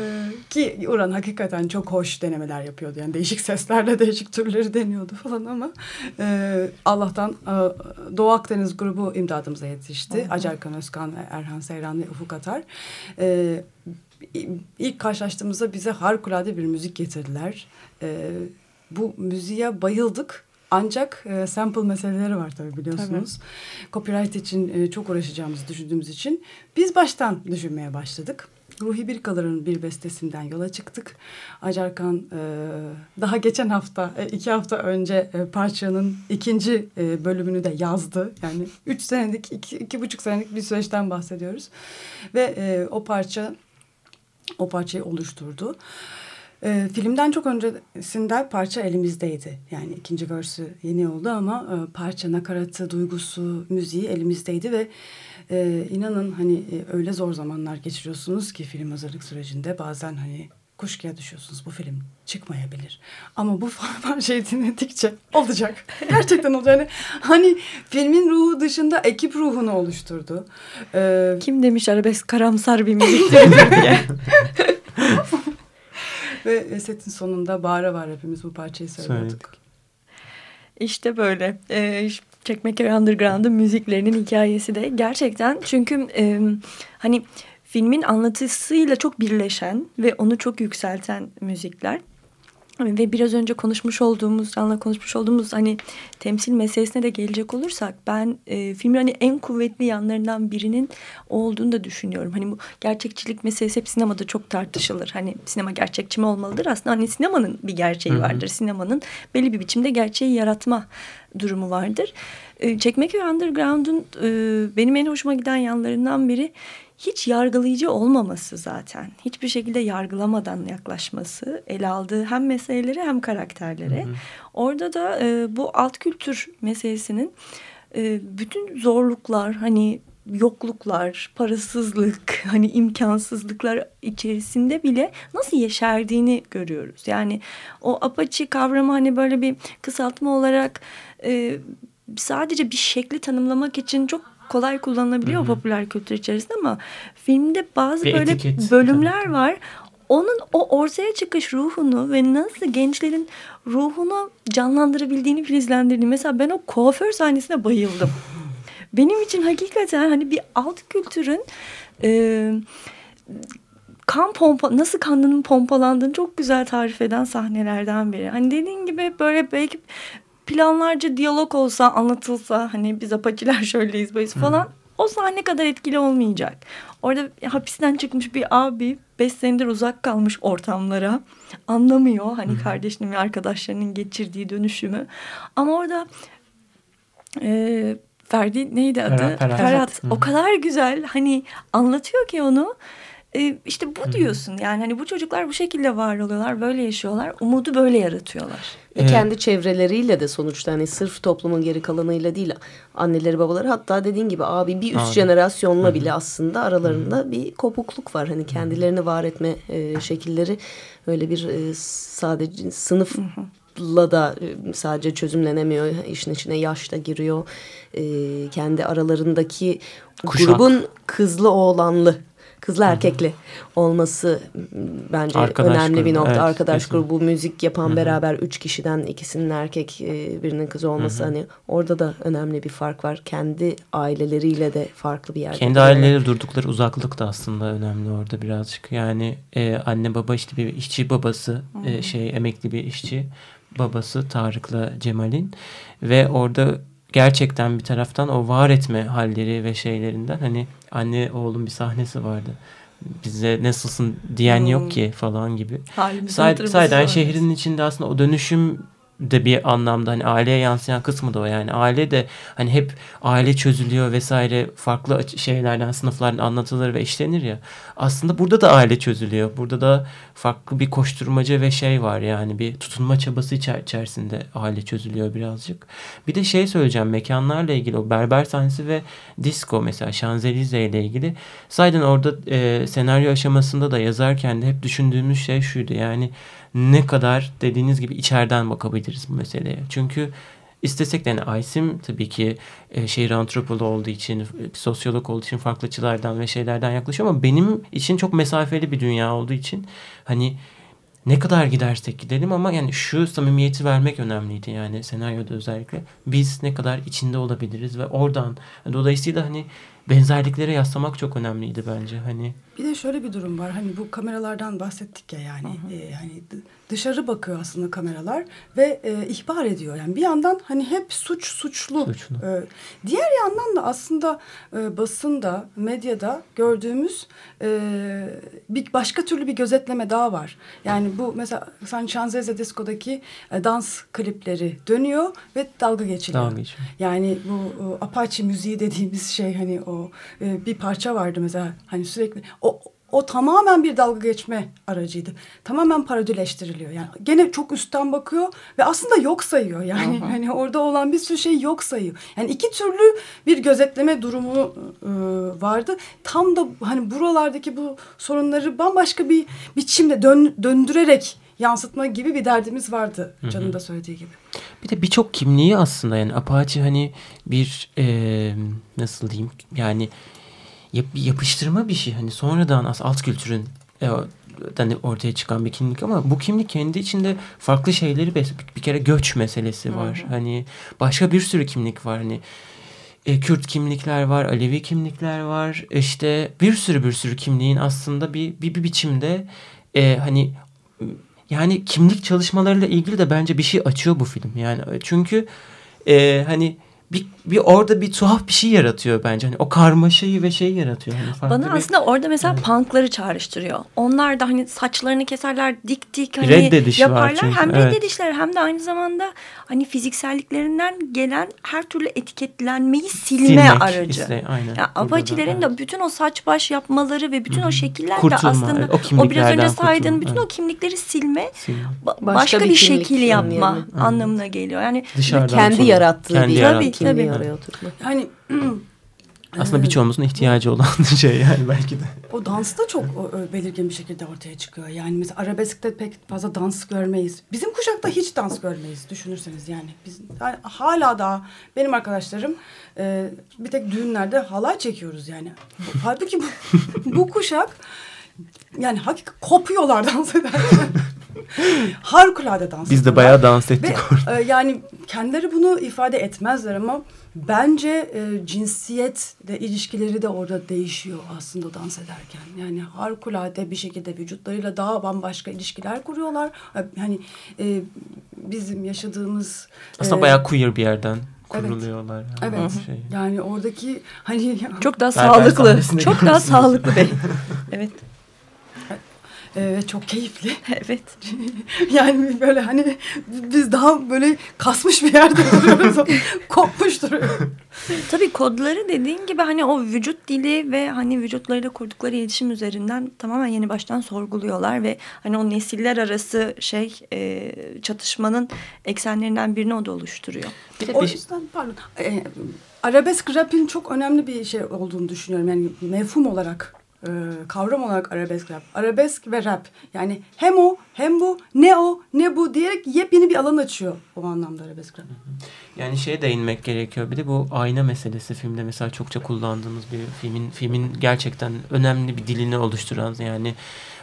ki Uran hakikaten çok hoş denemeler yapıyordu. Yani değişik seslerle değişik türleri deniyordu falan ama e, Allah'tan e, Doğu Akdeniz grubu imdadımıza yetişti. Acarkan Özkan, ve Erhan Seyran ve Ufuk Atar. E, ilk karşılaştığımızda bize harikulade bir müzik getirdiler. E, bu müziğe bayıldık. Ancak e, sample meseleleri var tabii biliyorsunuz. Copyright için e, çok uğraşacağımızı düşündüğümüz için biz baştan düşünmeye başladık. Ruhi Birkalar'ın bir bestesinden yola çıktık. Acarkan e, daha geçen hafta, e, iki hafta önce e, parçanın ikinci e, bölümünü de yazdı. Yani üç senelik, iki, iki buçuk senelik bir süreçten bahsediyoruz. Ve e, o parça, o parçayı oluşturdu. E, filmden çok öncesinde parça elimizdeydi. Yani ikinci versi yeni oldu ama e, parça, nakaratı, duygusu, müziği elimizdeydi ve e, inanın hani e, öyle zor zamanlar geçiriyorsunuz ki film hazırlık sürecinde bazen hani kuşkuya düşüyorsunuz. Bu film çıkmayabilir. Ama bu parçayı dinledikçe olacak. Gerçekten olacak. Yani, hani filmin ruhu dışında ekip ruhunu oluşturdu. Ee, Kim demiş arabesk karamsar bir müziktir diye. ve setin sonunda bağıra bağıra hepimiz bu parçayı söylüyorduk. Söyledik. İşte böyle. Ee, Çekmeköy Underground'ın müziklerinin hikayesi de gerçekten çünkü e, hani filmin anlatısıyla çok birleşen ve onu çok yükselten müzikler. Ve biraz önce konuşmuş olduğumuz, Can'la konuşmuş olduğumuz hani temsil meselesine de gelecek olursak ben e, filmin hani en kuvvetli yanlarından birinin olduğunu da düşünüyorum. Hani bu gerçekçilik meselesi hep sinemada çok tartışılır. Hani sinema gerçekçi mi olmalıdır? Aslında hani sinemanın bir gerçeği vardır. Sinemanın belli bir biçimde gerçeği yaratma durumu vardır. E, Çekmeköy Underground'un e, benim en hoşuma giden yanlarından biri hiç yargılayıcı olmaması zaten. Hiçbir şekilde yargılamadan yaklaşması, ele aldığı hem meseleleri hem karakterlere. Orada da e, bu alt kültür meselesinin e, bütün zorluklar hani yokluklar, parasızlık, hani imkansızlıklar içerisinde bile nasıl yeşerdiğini görüyoruz. Yani o apaçi kavramı hani böyle bir kısaltma olarak e, sadece bir şekli tanımlamak için çok kolay kullanılabiliyor popüler kültür içerisinde ama filmde bazı Bir böyle etiket. bölümler var. Onun o ortaya çıkış ruhunu ve nasıl gençlerin ruhunu canlandırabildiğini, filizlendirdiğini. Mesela ben o kuaför sahnesine bayıldım. Benim için hakikaten hani bir alt kültürün e, kan pompa nasıl kanının pompalandığını çok güzel tarif eden sahnelerden biri. Hani dediğin gibi böyle belki planlarca diyalog olsa anlatılsa hani biz apaçiler şöyleyiz böyleyiz falan o sahne kadar etkili olmayacak. Orada hapisten çıkmış bir abi beş senedir uzak kalmış ortamlara anlamıyor hani kardeşinin ve arkadaşlarının geçirdiği dönüşümü ama orada e, Ferdi neydi adı? Ferhat, Ferhat. Ferhat. Hı. O kadar güzel hani anlatıyor ki onu. E, işte bu diyorsun yani hani bu çocuklar bu şekilde var oluyorlar, böyle yaşıyorlar. Umudu böyle yaratıyorlar. Ve Evet. kendi çevreleriyle de sonuçta hani sırf toplumun geri kalanıyla değil anneleri babaları hatta dediğin gibi abi bir üst Abi. jenerasyonla bile aslında aralarında bir kopukluk var. Hani kendilerini var etme e, şekilleri öyle bir e, sadece sınıfla da e, sadece çözümlenemiyor. İşin içine yaş da giriyor. E, kendi aralarındaki Kuşak. grubun kızlı oğlanlı kızlı erkekli olması bence Arkadaş önemli bir grubu, nokta. evet, Arkadaş kesinlikle. grubu müzik yapan beraber üç kişiden ikisinin erkek e, birinin kız olması hani orada da önemli bir fark var. Kendi aileleriyle de farklı bir yerde. Kendi aileleriyle durdukları uzaklık da aslında önemli orada birazcık. Yani e, anne baba işte bir işçi babası e, şey emekli bir işçi babası Tarık'la Cemal'in ve orada gerçekten bir taraftan o var etme halleri ve şeylerinden hani anne oğlum bir sahnesi vardı. Bize nasılsın diyen yok ki falan gibi. Say, sorarız. şehrin içinde aslında o dönüşüm de bir anlamda hani aileye yansıyan kısmı da o. Yani aile de hani hep aile çözülüyor vesaire farklı şeylerden sınıflardan anlatılır ve işlenir ya. Aslında burada da aile çözülüyor. Burada da farklı bir koşturmaca ve şey var yani bir tutunma çabası içer- içerisinde aile çözülüyor birazcık. Bir de şey söyleyeceğim mekanlarla ilgili o berber sahnesi ve disco mesela Şanzelize ile ilgili. Sayeden orada e, senaryo aşamasında da yazarken de hep düşündüğümüz şey şuydu. Yani ne kadar dediğiniz gibi içeriden bakabiliriz bu meseleye. Çünkü istesek de yani Aysim tabii ki e, şehir antropoloğu olduğu için, e, sosyolog olduğu için farklı açılardan ve şeylerden yaklaşıyor ama benim için çok mesafeli bir dünya olduğu için hani ne kadar gidersek gidelim ama yani şu samimiyeti vermek önemliydi yani senaryoda özellikle. Biz ne kadar içinde olabiliriz ve oradan dolayısıyla hani benzerliklere yaslamak çok önemliydi bence. Hani Bir de şöyle bir durum var. Hani bu kameralardan bahsettik ya yani. e, hani dışarı bakıyor aslında kameralar ve e, ihbar ediyor. Yani bir yandan hani hep suç suçlu. Suçlu. E, diğer yandan da aslında e, basında, medyada gördüğümüz e, bir başka türlü bir gözetleme daha var. Yani bu mesela San Şanzelize Disco'daki e, dans klipleri dönüyor ve dalga geçiliyor. Dalga geçiyor. Yani bu o, Apache müziği dediğimiz şey hani o e, bir parça vardı mesela hani sürekli o o tamamen bir dalga geçme aracıydı. Tamamen parodileştiriliyor. Yani gene çok üstten bakıyor ve aslında yok sayıyor. Yani hani orada olan bir sürü şey yok sayıyor. Yani iki türlü bir gözetleme durumu e, vardı. Tam da hani buralardaki bu sorunları bambaşka bir biçimde dön, döndürerek yansıtma gibi bir derdimiz vardı. Can'ın da söylediği gibi. Bir de birçok kimliği aslında yani Apache hani bir e, nasıl diyeyim yani yap- yapıştırma bir şey hani sonradan as alt kültürün e, hani ortaya çıkan bir kimlik ama bu kimlik kendi içinde farklı şeyleri bes- bir kere göç meselesi var. Hani başka bir sürü kimlik var hani e, Kürt kimlikler var, Alevi kimlikler var. İşte bir sürü bir sürü kimliğin aslında bir bir, bir biçimde e, hani yani kimlik çalışmalarıyla ilgili de bence bir şey açıyor bu film. Yani çünkü e, hani bir, bir orada bir tuhaf bir şey yaratıyor bence. Hani o karmaşayı ve şeyi yaratıyor. Hani Bana bir- aslında orada mesela punkları çağrıştırıyor. Onlar da hani saçlarını keserler, dik dik hani Reddediş yaparlar. çünkü, Hem evet. reddedişler hem de aynı zamanda hani fizikselliklerinden gelen her türlü etiketlenmeyi silme Silmek aracı. iste- aynen. Ya Burada da, evet. de bütün o saç baş yapmaları ve bütün o şekiller de Kurtulma, aslında evet, o o, biraz önce saydığın kurtulma, bütün evet. o kimlikleri silme Silme. ba- Başka başka, bir bir, şekil yapma anlamına geliyor. Yani Dışarıdan Kendi sonra. yarattığı Kendi bir yarattığı. Kimliği tabii. oraya oturtmak. Yani Aslında birçoğumuzun ihtiyacı olan şey yani belki de. o dansta çok o, o belirgin bir şekilde ortaya çıkıyor. Yani mesela arabeskte pek fazla dans görmeyiz. Bizim kuşakta hiç dans görmeyiz düşünürseniz yani. Biz yani hala daha benim arkadaşlarım e, bir tek düğünlerde halay çekiyoruz yani. Halbuki bu, bu kuşak yani hakikaten kopuyorlar dans ederken. Harikulade dans Biz de bayağı dans ettik Ve orada. e, yani kendileri bunu ifade etmezler ama bence e, cinsiyetle ilişkileri de orada değişiyor aslında dans ederken. Yani harikulade bir şekilde vücutlarıyla daha bambaşka ilişkiler kuruyorlar. E, Hani e, bizim yaşadığımız Aslında e, bayağı queer bir yerden evet. kuruluyorlar. Yani. Evet. Şey. Yani oradaki hani çok daha sağlıklı. Çok daha sağlıklı evet. E, çok keyifli. Evet. Yani böyle hani biz daha böyle kasmış bir yerde duruyoruz. Kopmuş duruyor. Tabii kodları dediğin gibi hani o vücut dili ve hani vücutlarıyla kurdukları iletişim üzerinden tamamen yeni baştan sorguluyorlar ve hani o nesiller arası şey e, çatışmanın eksenlerinden birini o da oluşturuyor. Bir O yüzden pardon. E, arabesk rap'in çok önemli bir şey olduğunu düşünüyorum. Yani mefhum olarak, e, kavram olarak arabesk rap. Arabesk ve rap. Yani hem o hem bu ne o ne bu diyerek yepyeni bir alan açıyor o anlamda arabesk rap. Yani şeye değinmek gerekiyor. Bir de bu ayna meselesi filmde mesela çokça kullandığımız bir filmin filmin gerçekten önemli bir dilini oluşturan yani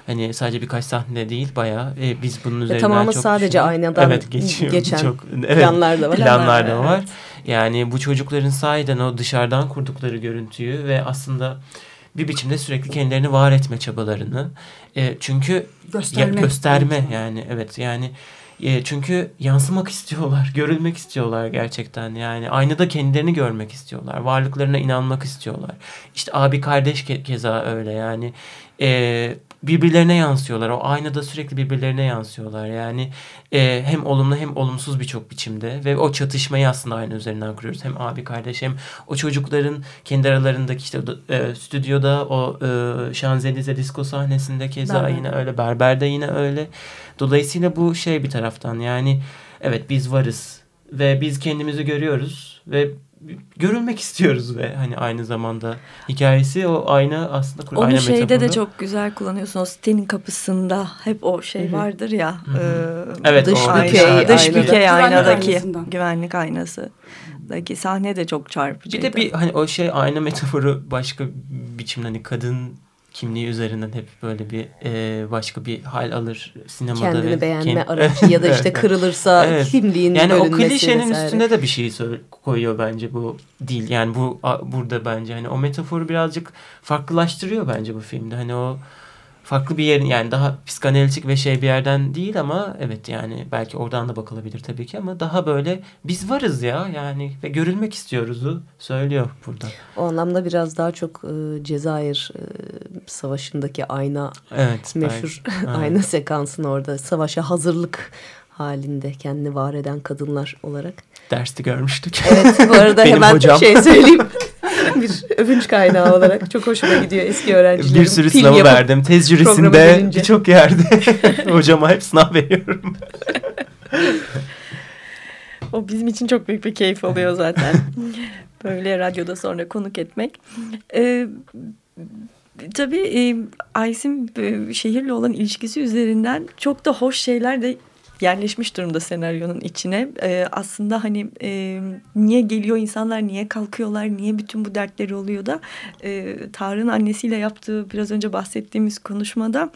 hani sadece birkaç sahnede değil bayağı e, biz bunun üzerinden tamamı çok sadece düşündük. aynadan evet, geçiyor. geçen çok, evet, planlar da var. Planlar da Evet. var. Yani bu çocukların sahiden o dışarıdan kurdukları görüntüyü ve aslında bir biçimde sürekli kendilerini var etme çabalarını. E, çünkü Gösterme. ya, gösterme yani evet yani e, çünkü yansımak istiyorlar, görülmek istiyorlar gerçekten. Yani aynada kendilerini görmek istiyorlar, varlıklarına inanmak istiyorlar. İşte abi kardeş ke- keza öyle yani. E, birbirlerine yansıyorlar. O aynada sürekli birbirlerine yansıyorlar. Yani e, hem olumlu hem olumsuz birçok biçimde ve o çatışmayı aslında aynı üzerinden kuruyoruz. Hem abi kardeş hem o çocukların kendi aralarındaki işte e, stüdyoda o e, Şanzelize disco sahnesinde keza Berber. yine öyle berberde yine öyle. Dolayısıyla bu şey bir taraftan yani evet biz varız ve biz kendimizi görüyoruz ve görülmek istiyoruz ve hani aynı zamanda hikayesi o ayna aslında kur- Onu ayna şeyde de metaforu. çok güzel kullanıyorsun. O sitenin kapısında hep o şey vardır ya. hı. e, Evet, Dış o bükey ayna- dış bükey Güvenlik aynadaki aynasından. güvenlik aynasıdaki sahne de çok çarpıcıydı. Bir de bir hani o şey ayna metaforu başka biçimde hani kadın kimliği üzerinden hep böyle bir e, başka bir hal alır sinemada. Kendini ve beğenme kend- aracı ya da işte kırılırsa Evet. kimliğin Yani o klişenin vesaire. üstüne de bir şey koyuyor bence bu dil. Yani bu a- burada bence hani o metaforu birazcık farklılaştırıyor bence bu filmde. Hani o farklı bir yerin yani daha psikanalitik ve şey bir yerden değil ama evet yani belki oradan da bakılabilir tabii ki ama daha böyle biz varız ya yani ve görülmek istiyoruzu söylüyor burada. O anlamda biraz daha çok e, Cezayir e, savaşındaki ayna Evet. meşhur belki. Evet. ayna sekansını orada savaşa hazırlık halinde kendini var eden kadınlar olarak. Derste görmüştük. Evet bu arada hemen hocam. şey söyleyeyim. bir övünç kaynağı olarak çok hoşuma gidiyor eski öğrencilerim. bir sürü film sınavı verdim. Tez jürisinde birçok yerde hocama hep sınav veriyorum. O bizim için çok büyük bir keyif oluyor zaten. Böyle radyoda sonra konuk etmek. Ee, tabii e, Aysin e, şehirle olan ilişkisi üzerinden çok da hoş şeyler de yerleşmiş durumda senaryonun içine. Ee, aslında hani e, niye geliyor insanlar, niye kalkıyorlar, niye bütün bu dertleri oluyor da e, Tarık'ın annesiyle yaptığı biraz önce bahsettiğimiz konuşmada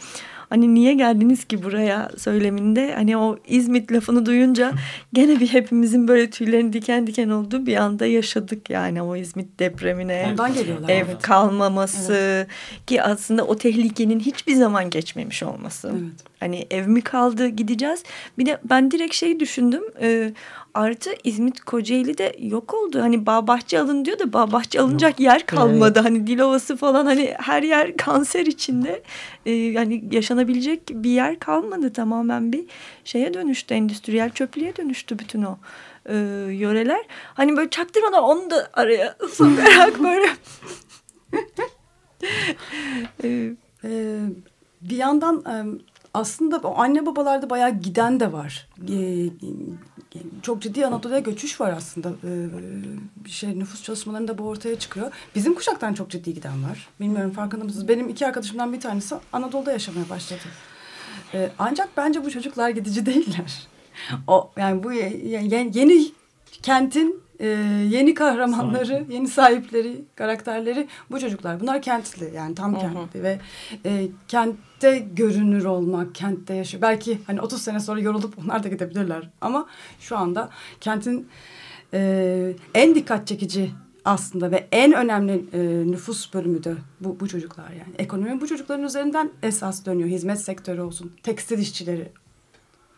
hani niye geldiniz ki buraya söyleminde hani o İzmit lafını duyunca gene bir hepimizin böyle tüylerin diken diken olduğu bir anda yaşadık yani o İzmit depremine. Ondan geliyorlar, Ev evet. kalmaması ki aslında o tehlikenin hiçbir zaman geçmemiş olması. Evet. Hani ev mi kaldı gideceğiz. Bir de ben direkt şey düşündüm. E, artı İzmit Kocaeli'de yok oldu. Hani bağ bahçe alın diyor da bağ bahçe alınacak yer kalmadı. Hani Dilovası falan hani her yer kanser içinde. E, yani yaşanabilecek bir yer kalmadı. Tamamen bir şeye dönüştü. Endüstriyel çöplüğe dönüştü bütün o e, yöreler. Hani böyle çaktırmadan onu da araya sokarak böyle Ee, bir yandan e, aslında anne babalarda bayağı giden de var. Ee, çok ciddi Anadolu'ya göçüş var aslında. Ee, şey nüfus çalışmalarında bu ortaya çıkıyor. Bizim kuşaktan çok ciddi giden var. Bilmiyorum farkında mısınız? Benim iki arkadaşımdan bir tanesi Anadolu'da yaşamaya başladı. Ee, ancak bence bu çocuklar gidici değiller. O yani bu ye- ye- yeni kentin e, yeni kahramanları, yeni sahipleri, karakterleri bu çocuklar. Bunlar kentli yani tam kentli ve e, kentte görünür olmak, kentte yaşıyor. Belki hani 30 sene sonra yorulup onlar da gidebilirler. Ama şu anda kentin e, en dikkat çekici aslında ve en önemli e, nüfus bölümü de bu, bu çocuklar yani. Ekonomi bu çocukların üzerinden esas dönüyor. Hizmet sektörü olsun, tekstil işçileri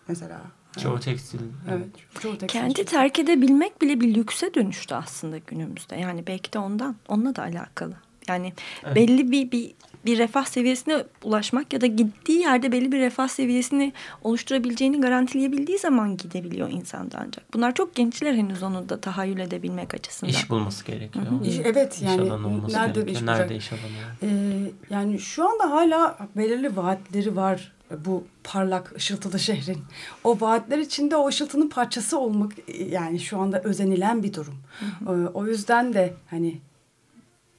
mesela. Çoğu tekstil. Evet. Çoğu tekstil işçileri. terk edebilmek bile bir lükse dönüştü aslında günümüzde. Yani belki de ondan, onunla da alakalı. Yani Evet. belli bir, bir bir refah seviyesine ulaşmak ya da gittiği yerde belli bir refah seviyesini oluşturabileceğini garantileyebildiği zaman gidebiliyor insan da ancak. Bunlar çok gençler henüz onu da tahayyül edebilmek açısından. İş bulması gerekiyor. İş- evet İş yani olması nerede gerekiyor. iş Nerede bulacak? iş alanı? Ee, yani şu anda hala belirli vaatleri var bu parlak ışıltılı şehrin. O vaatler içinde o ışıltının parçası olmak e, yani şu anda özenilen bir durum. Ee, o yüzden de hani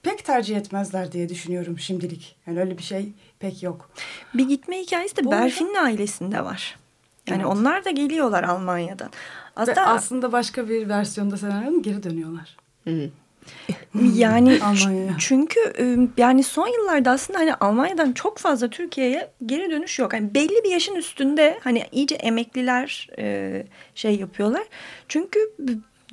pek tercih etmezler diye düşünüyorum şimdilik. Yani öyle bir şey pek yok. Bir gitme hikayesi de Bu arada- Berfin'in ailesinde var. Yani Evet. onlar da geliyorlar Almanya'dan. Ve Aslında aslında başka bir versiyonda senaryonun geri dönüyorlar. Yani Almanya'ya. ç- çünkü e, yani son yıllarda aslında hani Almanya'dan çok fazla Türkiye'ye geri dönüş yok. Hani belli bir yaşın üstünde hani iyice emekliler e, şey yapıyorlar. Çünkü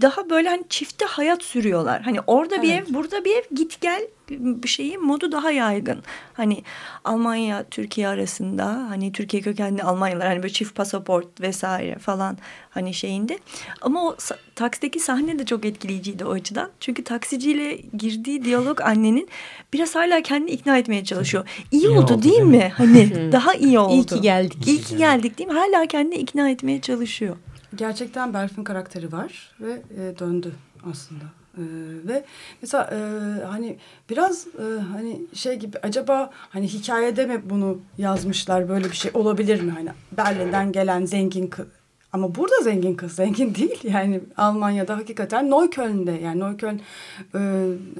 daha böyle hani çifte hayat sürüyorlar. Hani orada bir Evet. ev, burada bir ev, git gel bir şeyi modu daha yaygın. Hani Almanya Türkiye arasında hani Türkiye kökenli Almanyalar hani böyle çift pasaport vesaire falan hani şeyinde. Ama o taksideki sahne de çok etkileyiciydi o açıdan. Çünkü taksiciyle girdiği diyalog annenin biraz hala kendini ikna etmeye çalışıyor. İyi, İyi oldu, oldu, değil değil mi? mi? Hani daha iyi oldu. İyi ki geldik. İyi ki geldik değil mi? Hala kendini ikna etmeye çalışıyor. Gerçekten Berfin karakteri var ve e, döndü aslında. E, ve mesela e, hani biraz e, hani şey gibi acaba hani hikayede mi bunu yazmışlar böyle bir şey olabilir mi hani Berlin'den gelen zengin ama burada zengin kız zengin değil. Yani Almanya'da hakikaten Neukölln'de yani Neukölln e,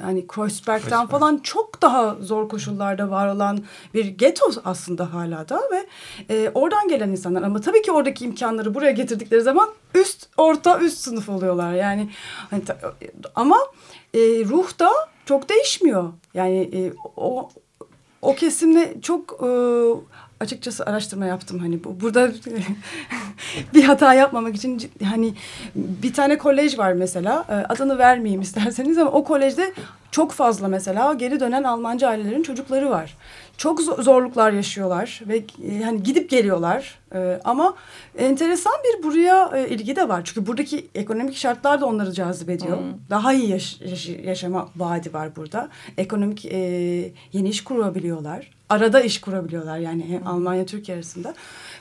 hani Kreuzberg'den Kreuzberg. falan çok daha zor koşullarda var olan bir geto aslında hala da ve e, oradan gelen insanlar ama tabii ki oradaki imkanları buraya getirdikleri zaman üst orta üst sınıf oluyorlar. Yani hani ama e, ruh da çok değişmiyor. Yani e, o o kesimle çok e, açıkçası araştırma yaptım hani bu burada bir hata yapmamak için hani bir tane kolej var mesela e, adını vermeyeyim isterseniz ama o kolejde çok fazla mesela geri dönen Almancı ailelerin çocukları var. Çok zo- zorluklar yaşıyorlar ve e, hani gidip geliyorlar E, ama enteresan bir buraya e, ilgi de var. Çünkü buradaki ekonomik şartlar da onları cazip ediyor. Daha iyi yaş- yaş- yaşama vaadi var burada. Ekonomik e, yeni iş kurabiliyorlar. Arada iş kurabiliyorlar yani hem Almanya Türkiye arasında.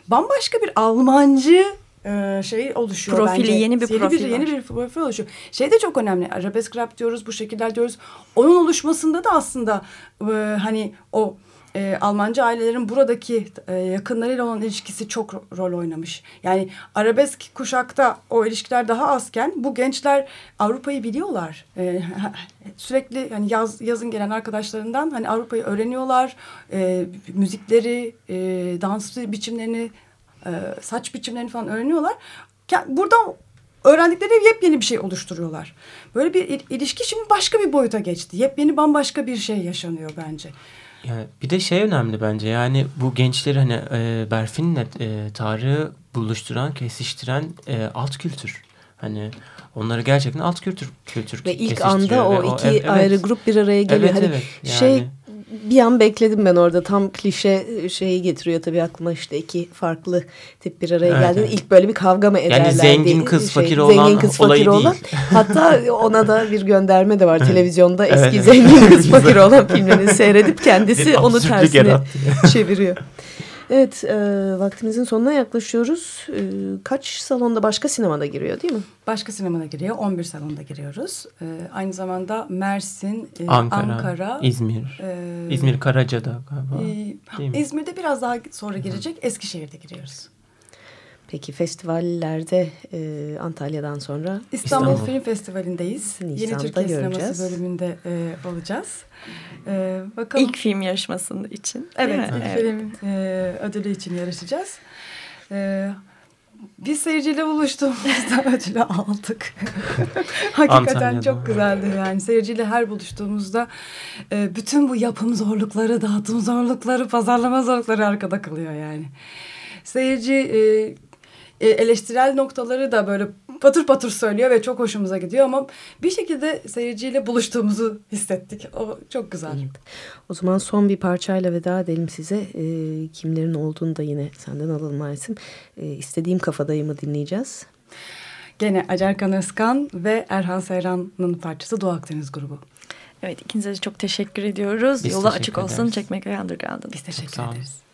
Bambaşka bir Almancı e, şey oluşuyor Profili, bence. yeni bir profil yeni var. bir profil oluşuyor. Şey de çok önemli. Arabesk rap diyoruz, bu şekiller diyoruz. Onun oluşmasında da aslında e, hani o e, Almancı ailelerin buradaki e, yakınlarıyla olan ilişkisi çok ro- rol oynamış. Yani arabesk kuşakta o ilişkiler daha azken bu gençler Avrupa'yı biliyorlar. E, sürekli hani yaz yazın gelen arkadaşlarından hani Avrupa'yı öğreniyorlar. E, müzikleri, e, dans biçimlerini, e, saç biçimlerini falan öğreniyorlar. Buradan öğrendikleri yepyeni bir şey oluşturuyorlar. Böyle bir il- ilişki şimdi başka bir boyuta geçti. Yepyeni bambaşka bir şey yaşanıyor bence. Yani bir de şey önemli bence yani bu gençleri hani e, Berfin'le e, Tarık'ı buluşturan, kesiştiren e, alt kültür. Hani onları gerçekten alt kültür kültür Ve ilk anda ve o iki evet, ayrı grup bir araya geliyor. Evet hani evet. Yani, şey bir an bekledim ben orada tam klişe şeyi getiriyor tabii aklıma işte iki farklı tip bir araya Evet, geldiğinde evet. ilk böyle bir kavga mı ederler Yani zengin diye kız, şey, fakir olan zengin kız olayı fakir değil. olan hatta ona da bir gönderme de var televizyonda Evet, eski evet. zengin kız fakir olan filmlerini seyredip kendisi onu tersine çeviriyor. Evet, e, vaktimizin sonuna yaklaşıyoruz. E, kaç salonda başka sinemada giriyor değil mi? Başka sinemada giriyor. 11 salonda giriyoruz. Ee, aynı zamanda Mersin, e, Ankara, Ankara, İzmir. e, İzmir Karaca'da galiba. e? İzmir'de biraz daha sonra girecek. Eskişehir'de giriyoruz. Peki festivallerde e, Antalya'dan sonra İstanbul, İstanbul. Film Festivali'ndeyiz. Yeni Nisan'da Türkiye göreceğiz. Sineması bölümünde e, olacağız. E, bakalım. İlk film yarışmasının için. Evet, ilk film e, ödülü için yarışacağız. E, biz seyirciyle buluştuğumuzda ödülü aldık. Hakikaten Antalya'da. çok güzeldi yani. Seyirciyle her buluştuğumuzda e, bütün bu yapım zorlukları, dağıtım zorlukları, pazarlama zorlukları arkada kalıyor yani. Seyirci e, e, eleştirel noktaları da böyle patır patır söylüyor ve çok hoşumuza gidiyor ama bir şekilde seyirciyle buluştuğumuzu hissettik. O çok güzel. O zaman son bir parçayla veda edelim size. E, kimlerin olduğunu da yine senden alalım Aysim. E, istediğim kafadayımı dinleyeceğiz. Gene Acarkan Özkan ve Erhan Seyran'ın parçası Doğu Akdeniz grubu. Evet ikinize de çok teşekkür ediyoruz. Biz Yolu teşekkür açık olsun ederiz. Çekmeköy Underground'ın. Biz teşekkür ederiz.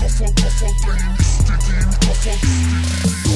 kafa kafa benim istediğim kafa istediğim kafa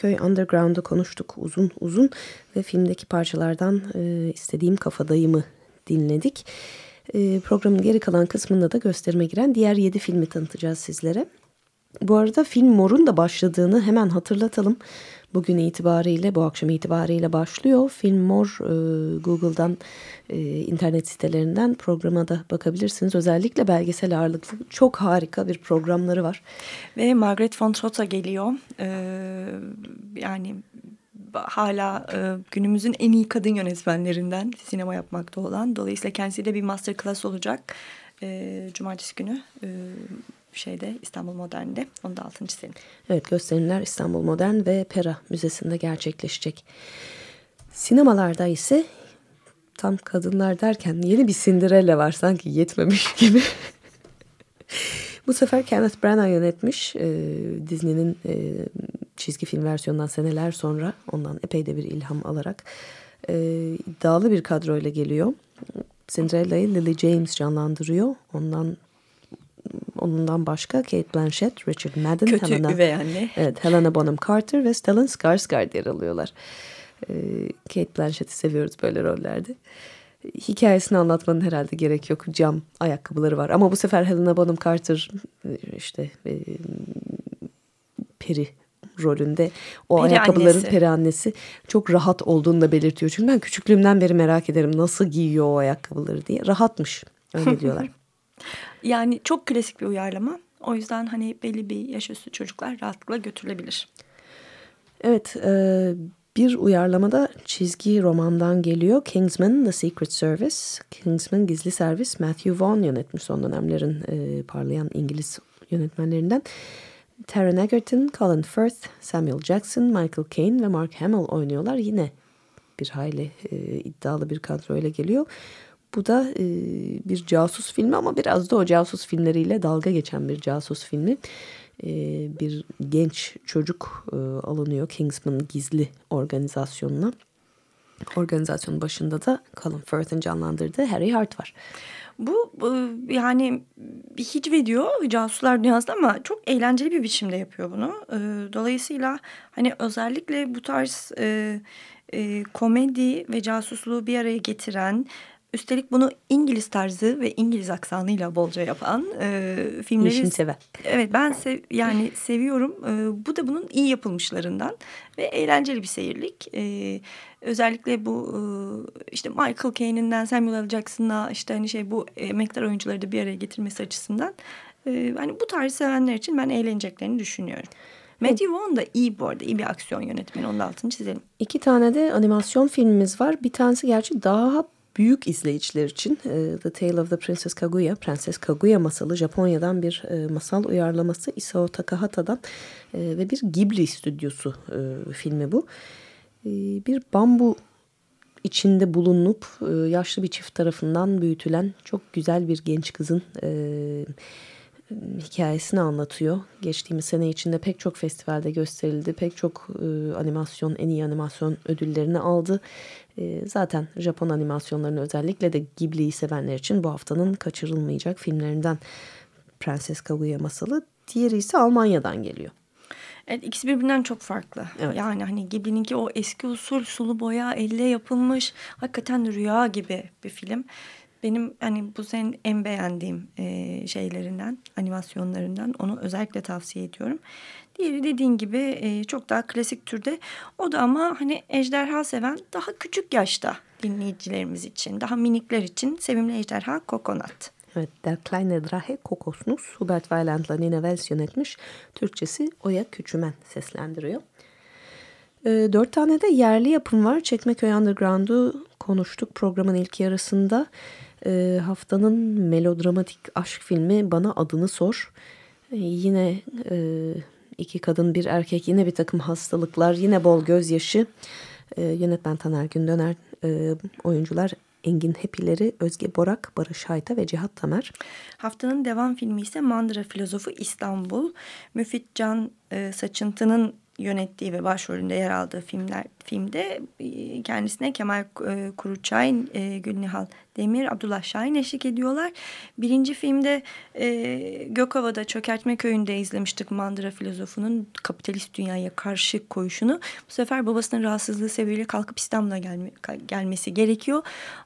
Çekmeköy Underground'u konuştuk uzun uzun ve filmdeki parçalardan e, istediğim kafadayımı dinledik. E, programın geri kalan kısmında da gösterime giren diğer yedi filmi tanıtacağız sizlere. Bu arada film Mor'un da başladığını hemen hatırlatalım. Bugün itibariyle, bu akşam itibariyle başlıyor. Film Mor e, Google'dan, e, internet sitelerinden programa da bakabilirsiniz. Özellikle belgesel ağırlıklı çok harika bir programları var. Ve Margaret von Trotta geliyor. Ee, yani hala e, günümüzün en iyi kadın yönetmenlerinden sinema yapmakta olan. Dolayısıyla kendisiyle bir masterclass olacak. E, Cumartesi günü e, şeyde İstanbul Modern'de. Onu da altını çizelim. Evet gösterimler İstanbul Modern ve Pera Müzesi'nde gerçekleşecek. Sinemalarda ise tam kadınlar derken yeni bir Cinderella var sanki yetmemiş gibi. Bu sefer Kenneth Branagh yönetmiş. E, Disney'nin e, çizgi film versiyonundan seneler sonra ondan epey de bir ilham alarak e, iddialı bir kadroyla geliyor. Cinderella'yı Lily James canlandırıyor. Ondan onundan başka Kate Blanchett, Richard Madden, Kötü Helena, üvey anne. Evet, Helena Bonham Carter ve Stellan Skarsgård yer alıyorlar. Ee, Kate Blanchett'i seviyoruz böyle rollerde. Hikayesini anlatmanın herhalde gerek yok. Cam ayakkabıları var. Ama bu sefer Helena Bonham Carter işte e, peri rolünde o Peri ayakkabıların annesi. peri annesi çok rahat olduğunu da belirtiyor. Çünkü ben küçüklüğümden beri merak ederim nasıl giyiyor o ayakkabıları diye. Rahatmış öyle diyorlar. Yani çok klasik bir uyarlama. O yüzden hani belli bir yaş üstü çocuklar rahatlıkla götürülebilir. Evet, e, bir uyarlamada çizgi romandan geliyor. Kingsman The Secret Service. Kingsman Gizli Servis Matthew Vaughn yönetmiş son dönemlerin e, parlayan İngiliz yönetmenlerinden. Taron Egerton, Colin Firth, Samuel Jackson, Michael Caine ve Mark Hamill oynuyorlar. Yine bir hayli e, iddialı bir kadroyla geliyor. Bu da e, bir casus filmi ama biraz da o casus filmleriyle dalga geçen bir casus filmi. E, bir genç çocuk e, alınıyor Kingsman gizli organizasyonuna. Organizasyonun başında da Colin Firth'in canlandırdığı Harry Hart var. Bu yani bir hicv ediyor casuslar dünyasında ama çok eğlenceli bir biçimde yapıyor bunu. Dolayısıyla hani özellikle bu tarz e, komedi ve casusluğu bir araya getiren üstelik bunu İngiliz tarzı ve İngiliz aksanıyla bolca yapan e, filmleri Yeşim sever. Evet ben sev, yani seviyorum. Ee, bu da bunun iyi yapılmışlarından ve eğlenceli bir seyirlik. Ee, özellikle bu e, işte Michael Caine'inden Samuel L. Jackson'a işte hani şey bu emektar oyuncuları da bir araya getirmesi açısından e, hani bu tarz sevenler için ben eğleneceklerini düşünüyorum. Matthew Vaughn da iyi bu arada iyi bir aksiyon yönetmeni onun altını çizelim. İki tane de animasyon filmimiz var. Bir tanesi gerçi daha büyük izleyiciler için e, The Tale of the Princess Kaguya, Prenses Kaguya masalı Japonya'dan bir e, masal uyarlaması Isao Takahata'dan e, ve bir Ghibli stüdyosu filmi bu. Bir bambu içinde bulunup yaşlı bir çift tarafından büyütülen çok güzel bir genç kızın hikayesini anlatıyor. Geçtiğimiz sene içinde pek çok festivalde gösterildi. Pek çok e, animasyon, en iyi animasyon ödüllerini aldı. E, zaten Japon animasyonlarını özellikle de Ghibli'yi sevenler için bu haftanın kaçırılmayacak filmlerinden Prenses Kaguya masalı. Diğeri ise Almanya'dan geliyor. Evet ikisi birbirinden çok farklı. Evet. Yani hani Ghibli'ninki o eski usul sulu boya elle yapılmış hakikaten rüya gibi bir film. Benim hani bu senin en beğendiğim e, şeylerinden, animasyonlarından onu özellikle tavsiye ediyorum. Diğeri dediğin gibi e, çok daha klasik türde. O da ama hani ejderha seven daha küçük yaşta dinleyicilerimiz için, daha minikler için sevimli ejderha Kokonat. Evet, Der Kleine Drache Kokosnuss, Hubert Weiland'la Nina Wells yönetmiş. Türkçesi Oya Küçümen seslendiriyor. E, dört tane de yerli yapım var. Çekmeköy Underground'u konuştuk programın ilk yarısında. E, haftanın melodramatik aşk filmi Bana Adını Sor. E, yine e, iki kadın bir erkek, yine bir takım hastalıklar, yine bol gözyaşı. E, yönetmen Taner Gündöner, e, oyuncular Engin Hepileri, Özge Borak, Barış Hayta ve Cihat Tamer. Haftanın devam filmi ise Mandıra Filozofu İstanbul. Müfit Can e, Saçıntı'nın yönettiği ve başrolünde yer aldığı filmler filmde e, kendisine Kemal e, Kuruçay, e, Gülnihal Demir, Abdullah Şahin eşlik ediyorlar. Birinci filmde Gökova'da Çökertme Köyü'nde izlemiştik Mandıra filozofunun kapitalist dünyaya karşı koyuşunu. Bu sefer babasının rahatsızlığı sebebiyle kalkıp İstanbul'a gelme, gelmesi gerekiyor.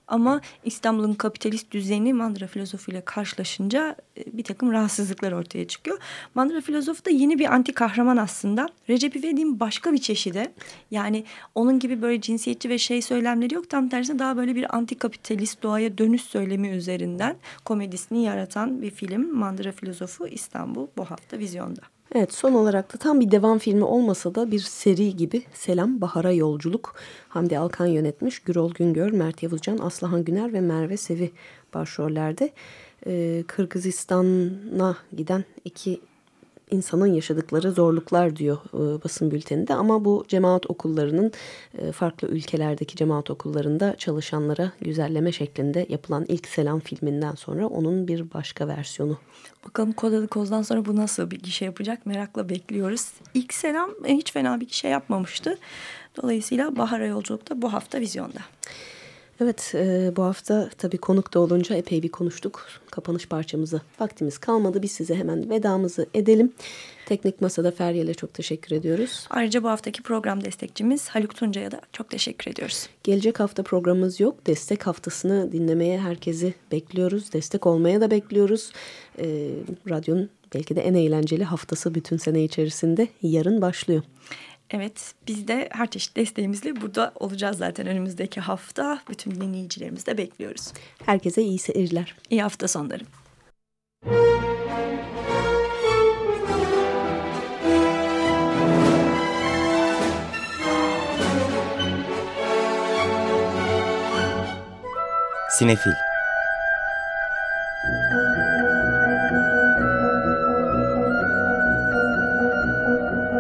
Ama İstanbul'un kapitalist düzeni Mandıra filozofuyla karşılaşınca bir takım rahatsızlıklar ortaya çıkıyor. Mandıra filozofu da yeni bir anti kahraman aslında. Recep İvedik'in başka bir çeşidi. Yani onun gibi böyle cinsiyetçi ve şey söylemleri yok. Tam tersine daha böyle bir anti kapitalist doğaya dönüş söylemi üzerinden komedisini yaratan bir film. Mandıra filozofu İstanbul bu hafta vizyonda. Evet son olarak da tam bir devam filmi olmasa da bir seri gibi Selam Bahar'a Yolculuk. Hamdi Alkan yönetmiş. Gürol Güngör, Mert Yavuzcan, Aslıhan Güner ve Merve Sevi başrollerde. Ee, Kırgızistan'a giden iki insanın yaşadıkları zorluklar diyor e, basın bülteninde ama bu cemaat okullarının e, farklı ülkelerdeki cemaat okullarında çalışanlara güzelleme şeklinde yapılan ilk selam filminden sonra onun bir başka versiyonu. Bakalım Kodalı Koz'dan sonra bu nasıl bir gişe yapacak merakla bekliyoruz. İlk selam e, hiç fena bir gişe yapmamıştı. Dolayısıyla Bahar'a Yolculuk'ta bu hafta vizyonda. Evet e, bu hafta tabii konuk da olunca epey bir konuştuk. Kapanış parçamızı vaktimiz kalmadı. Biz size hemen vedamızı edelim. Teknik Masa'da Feryal'e çok teşekkür ediyoruz. Ayrıca bu haftaki program destekçimiz Haluk Tuncay'a da çok teşekkür ediyoruz. Gelecek hafta programımız yok. Destek haftasını dinlemeye herkesi bekliyoruz. Destek olmaya da bekliyoruz. E, radyonun belki de en eğlenceli haftası bütün sene içerisinde yarın başlıyor. Evet biz de her çeşit desteğimizle burada olacağız zaten önümüzdeki hafta. Bütün dinleyicilerimizi de bekliyoruz. Herkese iyi seyirler. İyi hafta sonları. Sinefil